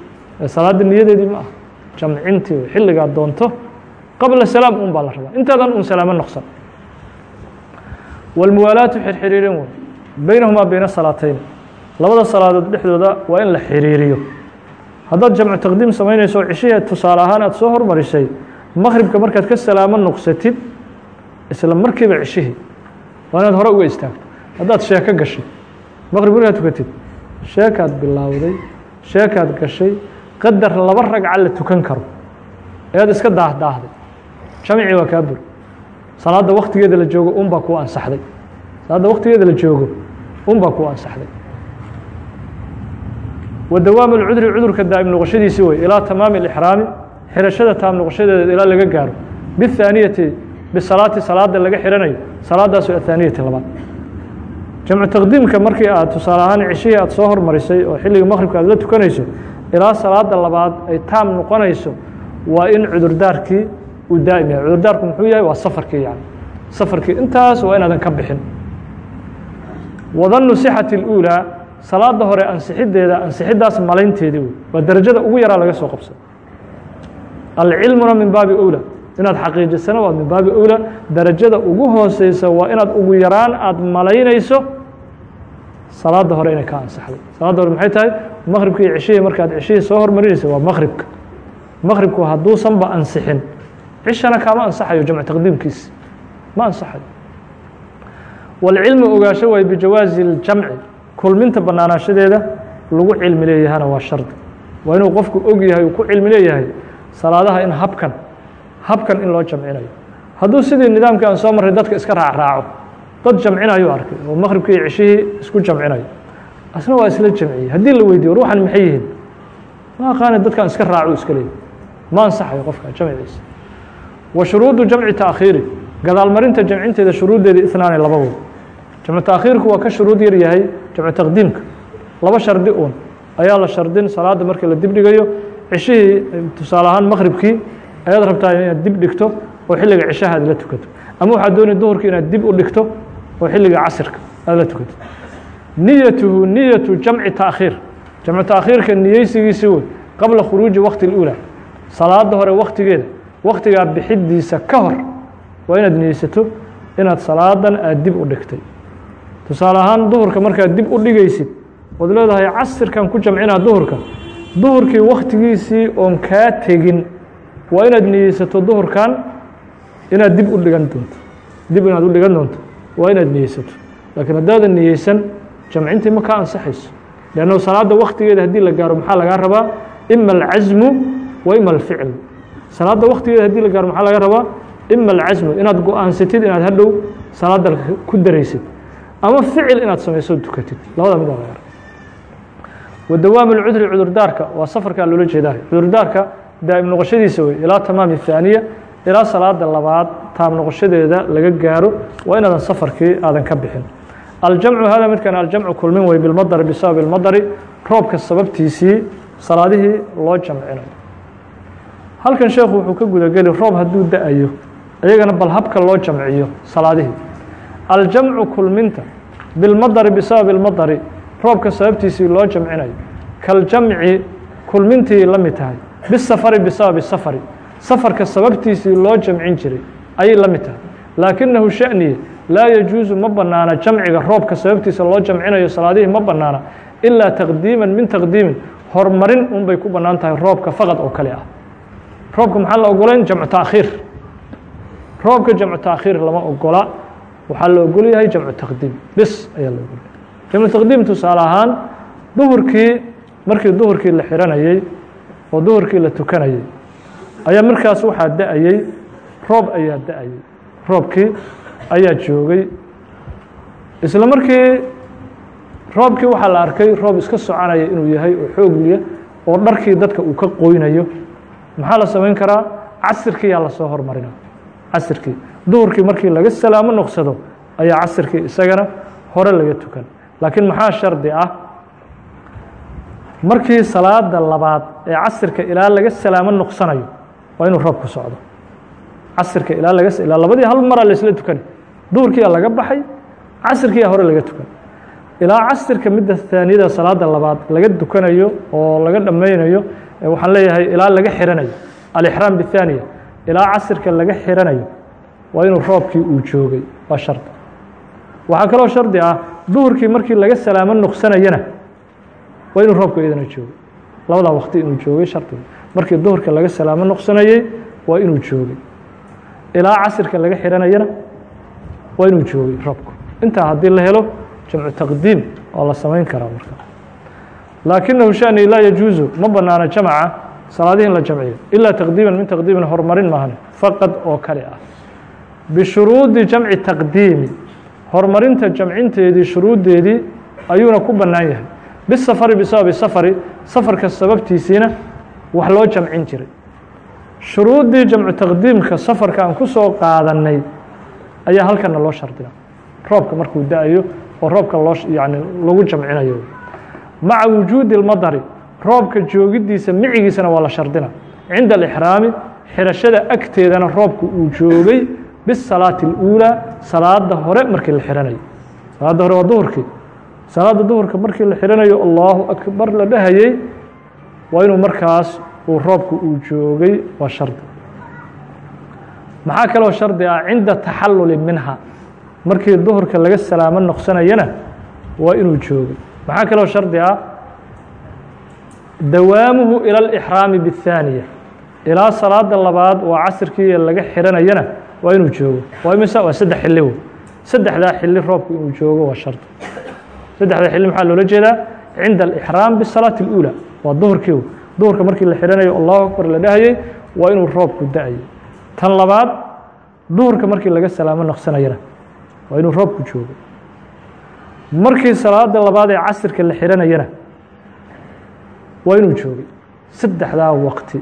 [SPEAKER 1] salaada niyadeedii ma ah jamcintii xilligaad doonto qabla salaam un baa la rabaa. Intaadan un salaamo noqsan. Wاlmuwaalaatu xirxiriirin wey beynahumaa beyna salaatayn labada salaadood dhexdooda waa in la xiriiriyo. Haddaad jamcu taqdiim samaynayso cishihii tusaale ahaan aad soo hormarisay maqribka markaad ka salaamo noqsatid isla markiiba cishihii waa inaad hore uga istaagto haddaad sheeko gashay maqrib markaad tukatid sheekaad bilowday sheekaad gashay qadar laba ragca la tukan karo ayaad iska daahdaahday jamcii waa kaa bur salaadda waktigeeda la joogo un baa kuu ansaxday salaadda waktigeeda la joogo un baa kuu ansaxday wa dawaamu اlcudri cudurka daa'im noqoshadiisi wey ilaa tamaami اlixraami xirashada taam noqoshadeeda ilaa laga gaaro biاthaaniyati bisalaati salaada laga xiranayo. Salaadaasu athaaniyati labaad jamcu taqdiimka markii aad tusaale ahaan cishihii aad soo hormarisay oo xilliga maqhribka aad la tukanayso ilaa salaada labaad ay taam noqonayso waa in cudurdaarkii uu daa'im yahay. Cudurdaarku muxuu yahay? Waa safarkii yani safarkii intaas waa inaadan ka bixin. Wadanu sixati اluulaa salaada hore ansixideeda ansixidaas malaynteedii wey. Waa darajada ugu yaraa laga soo qabsay alcilmuna min baabi ula inaad xaqiijisana waad min baabi owla darajada ugu hooseysa waa inaad ugu yaraan aada malaynayso salaada hore inay ka ansaxday salaada hore maxay tahay? Maqhribka iyo markaad ceshihii soo hormarinaysa waa maqhribka maqhribku hadduusanba ansixin. Cishana kaama ansaxayo jamcu taqdiimkiisi ma ansaxayo. Walcilmu ogaasho waay bijawaazi اljamci kulminta banaanaanshadeeda lagu cilmi leeyahana waa shardi waa inuu qofku og yahay uu ku cilmi leeyahay salaadaha in habkan habkan in loo jamcinayo. Hadduu sidii nidaamkii aan soo marray dadka iska raacraaco dad jamcinayu arkay oo maqribkii iyo cishihii isku jamcinayo. Asna waa isla jamciyey. Haddii la weydiyo war waxan maxay yihiin ma aqaani dadkan iska raacu iska leeyahy ma ansaxayo qofka jamciisa. Wa shuruudu jamci taakhiiri gadaalmarinta jamcinteeda shuruuddeeda inaani laba wey jamcu taakhiirku waa ka shuruud yar yahay jamcu taqdiimka. Laba shardi uun. Ayaa la shardin salaadda marka la dib dhigayo cishihii tusaale ahaan maqribkii ayaad rabtaa inaad dib dhigto oo xilliga cishaha aad la tukato ama waxaad doonay duhurkii inaad dib u dhigto oo xilliga casirka aad la tukato niyatuhu niyatu jamci taakhiir jamcu taakhiirka niyeysigiisi wey qabla khuruuji waqti اlأulى salaada hore waktigeeda waktigaa bixidiisa ka hor waa inaad niyeysato inaad salaadan aad dib u dhigtay tusaale ahaan duhurka markaad dib u dhigaysid ood leedahay casirkan ku jamcinaa duhurka duhurkii waktigiisii oon kaa tegin waa inaad niyeysato duhurkan inaad dib u dhigan doonto. Dib inaad u dhigan doonto. Waa inaad niyeysato. Laakiin haddaadan niyeysan jamcintii ma kaa ansaxayso. Leanno salaadda waktigeeda haddii la gaaro maxaa lagaa rabaa? Ima alcasmu wa ima alficlu. Salaadda waktigeeda haddii la gaaro maxaa laga rabaa? Ima alcasmu inaad go'aansatid inaad hadhow salaadda ku daraysid. Ama ficil inaad samayso tukatid labada mid laga raba wa dawaam اlcudri cudurdaarka. Waa safarkaa loola jeedaa cudurdaarka daa'im noqoshadiisa wey ilaa tamaami الثaaniya ilaa salaada labaad taab noqoshadeeda laga gaaro waa inaadan safarkii aadan ka bixin aljamcu hada midkan aljamcu kulmin wey bilmadari bisabab اlmadari roobka sababtiisii salaadihii loo jamcinayo halkan sheekhu wuxuu ka gudageli roob hadduu da-ayo iyagana bal habka loo jamciyo salaadihii aljamcu kulminta bilmadari bisabab اlmadari roobka sababtiisii loo jamcinayo kaljamci kulmintii la mid tahay bisafari bisababi safari safarka sababtiisii loo jamcin jiray ayay la mid tahay laakinahu shaniye laa yajuusu ma banaana jamciga roobka sababtiisa loo jamcinayo salaadihii ma banaana ilaa taqdiiman min taqdiimin horumarin un bay ku bannaan tahay roobka faqad oo kale ah roobka maxaa la ogolayn jamcu taakhiir roobka jamcu taakhiir lama ogola waxaa la ogol yahay jamcu taqdiim bis ayaa la ogolyahay jamcu taqdiim tusaale ahaan duhurkii markii duhurkii la xiranayey oo duhurkii la tukanayey ayaa markaas waxaa da'ayey roob ayaa da'ayey roobkii ayaa joogay. Isla markii roobkii waxaa la arkay roob iska soconaya inuu yahay oo xoogliya oo dharkii dadka uu ka qoynayo. Maxaa la samayn karaa? Casirkiiyaa la soo hormarina. Casirkii. Duhurkii markii laga salaamo noqsado ayaa casirkii isagana hore laga tukan. Laakiin maxaa shardi ah markii salaada labaad ee casirka ilaa laga salaamo noqsanayo waa inuu roobku socdo. Casirka ilaa laga ilaa labadii hal maraa laisla tukani. Duhurkiiyaa laga baxay casirkiiyaa hore laga tukan. Ilaa casirka midda thaaniyada salaada labaad laga tukanayo oo laga dhammaynayo waxaan leeyahay ilaa laga xiranayo. Alixraam bithaniya ilaa casirka laga xiranayo waa inuu roobkii uu joogay waa shardi. Waxaa kaloo shardi ah duhurkii markii laga salaamo noqsanayana waa inuu roobku iyadana joogay. Labadaa waqti inuu joogay shardiga markii duhurka laga salaamo noqsanayey waa inuu joogay. Ilaa casirka laga xiranayana waa inuu joogay roobku. Intaa haddii la helo jamcu taqdiim oo la samayn karaa marka. Laakinahu shani laa yajuusu ma banaana jamca salaadihi in la jamciyo. Ilaa taqdiiman min taqdiimin horumarin maahan faqad oo kale ah. Bishuruudi jamci taqdiimi horumarinta jamcinteedii shuruuddeedii ayuuna ku bannaan yahay bisafari bisababi safari safarka sababtiisiina wax loo jamcin jiray shuruuddii jamcu taqdiimka safarka aan ku soo qaadannay ayaa halkana loo shardina roobka markuu da'ayo oo roobka loo yani lagu jamcinayo maca wujuudi اlmadari roobka joogidiisa micigiisana waa la shardina cinda alixraami xirashada agteedana roobka uu joogay bisalaati اluulaa salaada hore markii la xiranayo salaada hore waa duhurkii salaada duhurka markii la xiranayo allahu akbar la dhahayey waa inuu markaas uu roobku uu joogay waa shardi maxaa kaloo shardi ah? Cinda taxalluli minha. Markii duhurka laga salaamo noqsanayana waa inuu joogay. Maxaa kaloo shardi ah? Dawaamuhu ila alixraami biاthaaniya ilaa salaada labaad waa casirkii laga xiranayana waa inuu joogo. Waa imisa? Waa saddex xilli. W saddexdaa xilli roobku inuu joogo waa shardi saddexdaa xili maxaa loola jeedaa cinda alixraam bisalaati اlأulى waa duhurkii wey duhurka markii la xihanayo allahu akbar la dhahayey waa inuu roobku da-ayo tan labaad duhurka markii laga salaamo noqsanayana waa inuu roobku joogo markii salaada labaad ee casirka la xihanayana waa inuu joogay saddexdaa waqti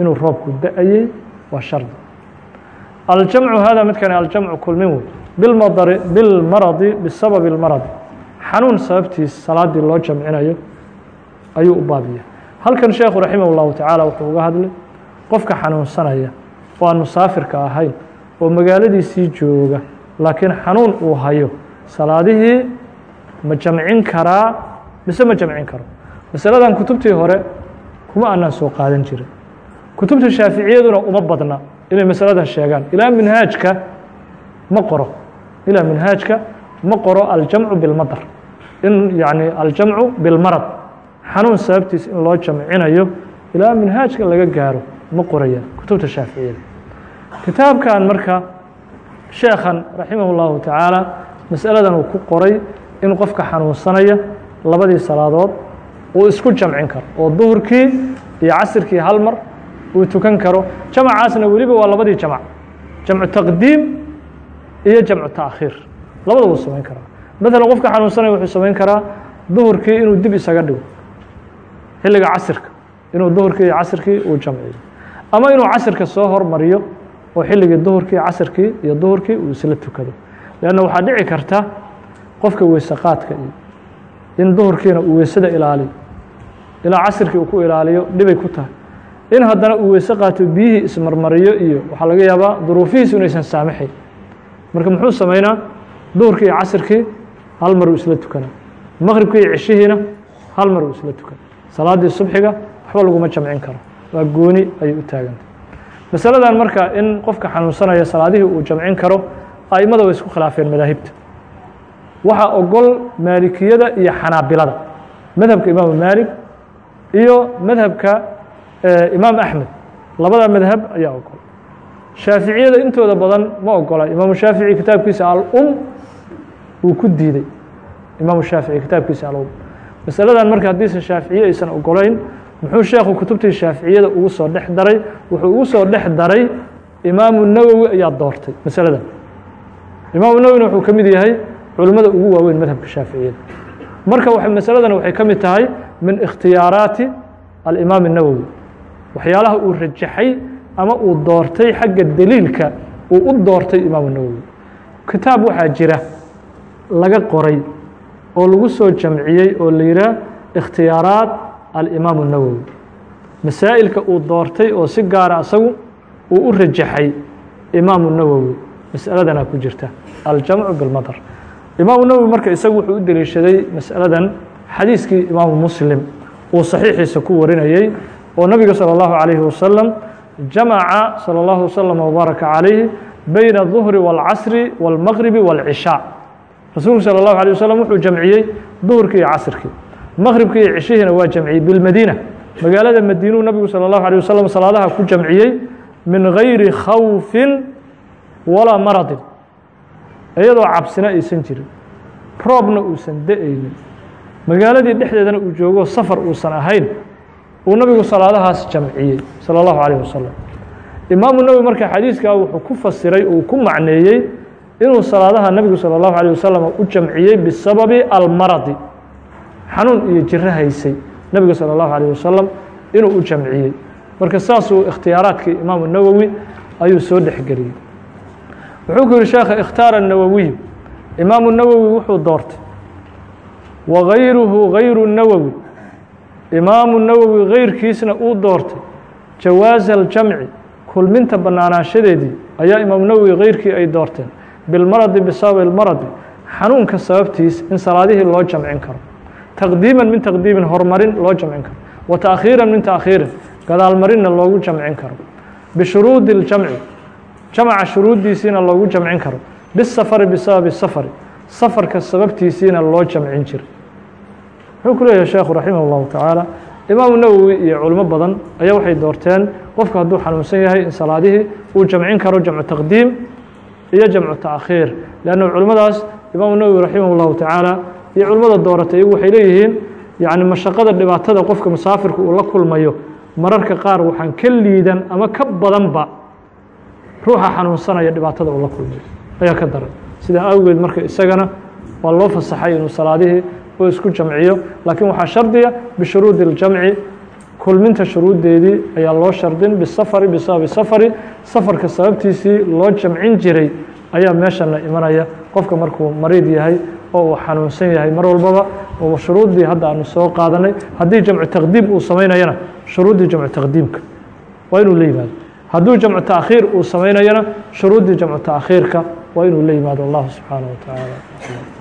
[SPEAKER 1] inuu roobku da-ayey waa shardi aljamcu hada midkani aljamcu kulmin wey bilmadari bilmaradi bisababi اlmaradi xanuun sababtiis salaaddii loo jamcinayo ayuu u baabiya halkan sheekhu raximah اllahu tacaala wuxuu uga hadlay qofka xanuunsanaya oo aan musaafirka ahayn oo magaaladiisii jooga laakiin xanuun uu hayo salaadihii ma jamcin karaa? Mise ma jamcin karo? Masaladan kutubtii hore kuma aanaan soo qaadan jirin. Kutubta shaaficiyaduna uma badna inay masaladan sheegaan. Ilaa minhaajka ma qoro. Ilaa minhaajka ma qoro aljamcu bilmadar in yani aljamcu bilmarad. Xanuun sababtiis in loo jamcinayo ilaa minhaajka laga gaaro ma qoraya kutubta shaaficiyada kitaabkan marka sheekhan raximah اllahu tacaala masaladan uu ku qoray in qofka xanuunsanaya labadii salaadood uu isku jamcin karo oo duhurkii iyo casirkii hal mar uu tukan karo. Jamacaasna weliba waa labadii jamc jamcu taqdiim iyo jamcu taakhiir labada wuu samayn karaa. Maalan qofka xanuunsanaya wuxuu samayn karaa duhurkii inuu dib isaga dhigo. Xilliga casirka inuu duhurkii iyo casirkii uu jamciyo. Ama inuu casirka soo hormariyo oo xilligii duhurkii casirkii iyo duhurkii uu isla tukado. Leanna waxaa dhici karta qofka weyse qaadka iyo in duhurkiina uu weysada ilaaliyo. Ilaa casirkii uu ku ilaaliyo dhibay ku tahay. In haddana uu weyse qaato biyihii ismarmariyo iyo waxaa laga yaabaa duruufihiisu inaysan saamaxayn marka muxuu samaynaa duhurkii iyo casirkii hal mar uu isla tukana. Maqribkii iyo cishihiina hal mar uu isla tukana. Salaaddii subxiga waxba laguma jamcin karo. Waa gooni ayay u taagantay masaladan marka in qofka xanuunsanaya salaadihii uu jamcin karo a'immada way isku khilaafeen madaahibta. Waxaa ogol maalikiyada iyo xanaabilada madhabka imaamu maalik iyo madhabka imaam axmed. Labada madhab ayaa ogol shaaficiyada intooda badan ma ogola imaamu shaafici kitaabkiisa alum wuu ku diiday. Imaamu shaafici kitaabkiisa alum masaladan marka haddiisan shaaficiye aysan ogolayn muxuu sheekhu kutubtii shaaficiyada ugu soo dhex daray? Wuxuu ugu soo dhex daray imaamu nawowi ayaa doortay masaladan. Imaamu nawowina wuxuu ka mid yahay culimmada ugu waaweyn madhabka shaaficiyada marka masaladan waxay ka mid tahay min ikhtiyaaraati alimaam الnawowi waxyaalaha uu rajaxay ama uu doortay xagga deliilka uu u doortay imaamu nawowi kitaab waxaa jira laga qoray oo lagu soo jamciyey oo la yihaah ikhtiyaaraat alimaam الnawowi masaa'ilka uu doortay oo si gaara asagu uu u rajaxay imaamu nawowi masaladanaa ku jirta aljamcu biاlmadar imaamu nawowi marka isagu wuxuu u deliishaday masaladan xadiiskii imaamu muslim uu saxiixiisa ku warinayey oo nabiga salى اllahu عalayhi wasalam jamaca salى اllahu waslm wbaaraka calayhi bayna الظuhri wاlcasri wاlmaqribi wاlcishaa rasuulku salى اllahu alيه waslm wuxuu jamciyey duhurkii iyo casrkii maqribkii iyo cishihiina waa jamciyey bilmadiina magaalada madiinuu nabigu salى اllahu alيه waslm salaadaha ku jamciyey min gayri khawfin walaa maradin iyadoo cabsina aysan jirin roobna uusan da-aynin magaaladii dhexdeedana uu joogo safar uusan ahayn uu nabigu salaadahaas jamciyey salى اllahu عalيه wasalam imaamu nawowi marka xadiiskaa wuxuu ku fasiray uu ku macneeyey inuu salaadaha nabigu salى اllahu عalيه wasalam u jamciyey bisababi almaradi xanuun iyo jiro haysay nabiga salى اllahu عalيه wasalam inuu u jamciyey marka saasuu ikhtiyaaraadkii imaamu nawowi ayuu soo dhexgeliyey wuxuu ku yihi sheekha ikhtaara الnawowiyu imaamu nawowi wuxuu doortay wagayruhu gayru nawowi imaamu nawowi gayrkiisna uu doortay jawaasa aljamci kulminta bannaanaanshadeedii ayaa imaamu nawowi gayrkii ay doorteen bilmaradi bisababi اlmaradi xanuunka sababtiis in salaadihii loo jamcin karo taqdiiman min taqdiimin horumarin loo jamcin karo wa taakhiiran min taakhiirin gadaalmarinna loogu jamcin karo bishuruudi اljamci jamca shuruuddiisiina loogu jamcin karo bisafari bisababi safari safarka sababtiisiina loo jamcin jiray wuxuu ku leeyahay sheekhu raximah اllahu tacaala imaamu nawowi iyo culimo badan ayaa waxay doorteen qofku hadduu xanuunsan yahay in salaadihii uu jamcin karo jamcu taqdiim iyo jamcu taakhiir leanna culimmadaas imaamu nawowi raximah اllahu tacaala iyo culimmada dooratay iyagu waxay leeyihiin yacni mashaqada dhibaatada qofka musaafirka uu la kulmayo mararka qaar waxaan ka liidan ama ka badanba ruuxa xanuunsanaya dhibaatada uu la kulmayo ayaa ka daran. Sidaa awgeed marka isagana waa loo fasaxay inuu salaadihii uu isku jamciyo laakiin waxaa shardiga bishuruudi اljamci kulminta shuruuddeedii ayaa loo shardin bisafari bisababi safari safarka sababtiisii loo jamcin jiray ayaa meeshan la imanaya. Qofka markuu mariid yahay oo uu xanuunsan yahay mar walbaba oo shuruuddii hadda aanu soo qaadanay haddii jamcu taqdiim uu samaynayana shuruuddii jamcu taqdiimka waa inuu la yimaado. Hadduu jamcu taakhiir uu samaynayana shuruuddii jamcu taakhiirka waa inuu la yimaado. Allahu subxaanaه wa tacaala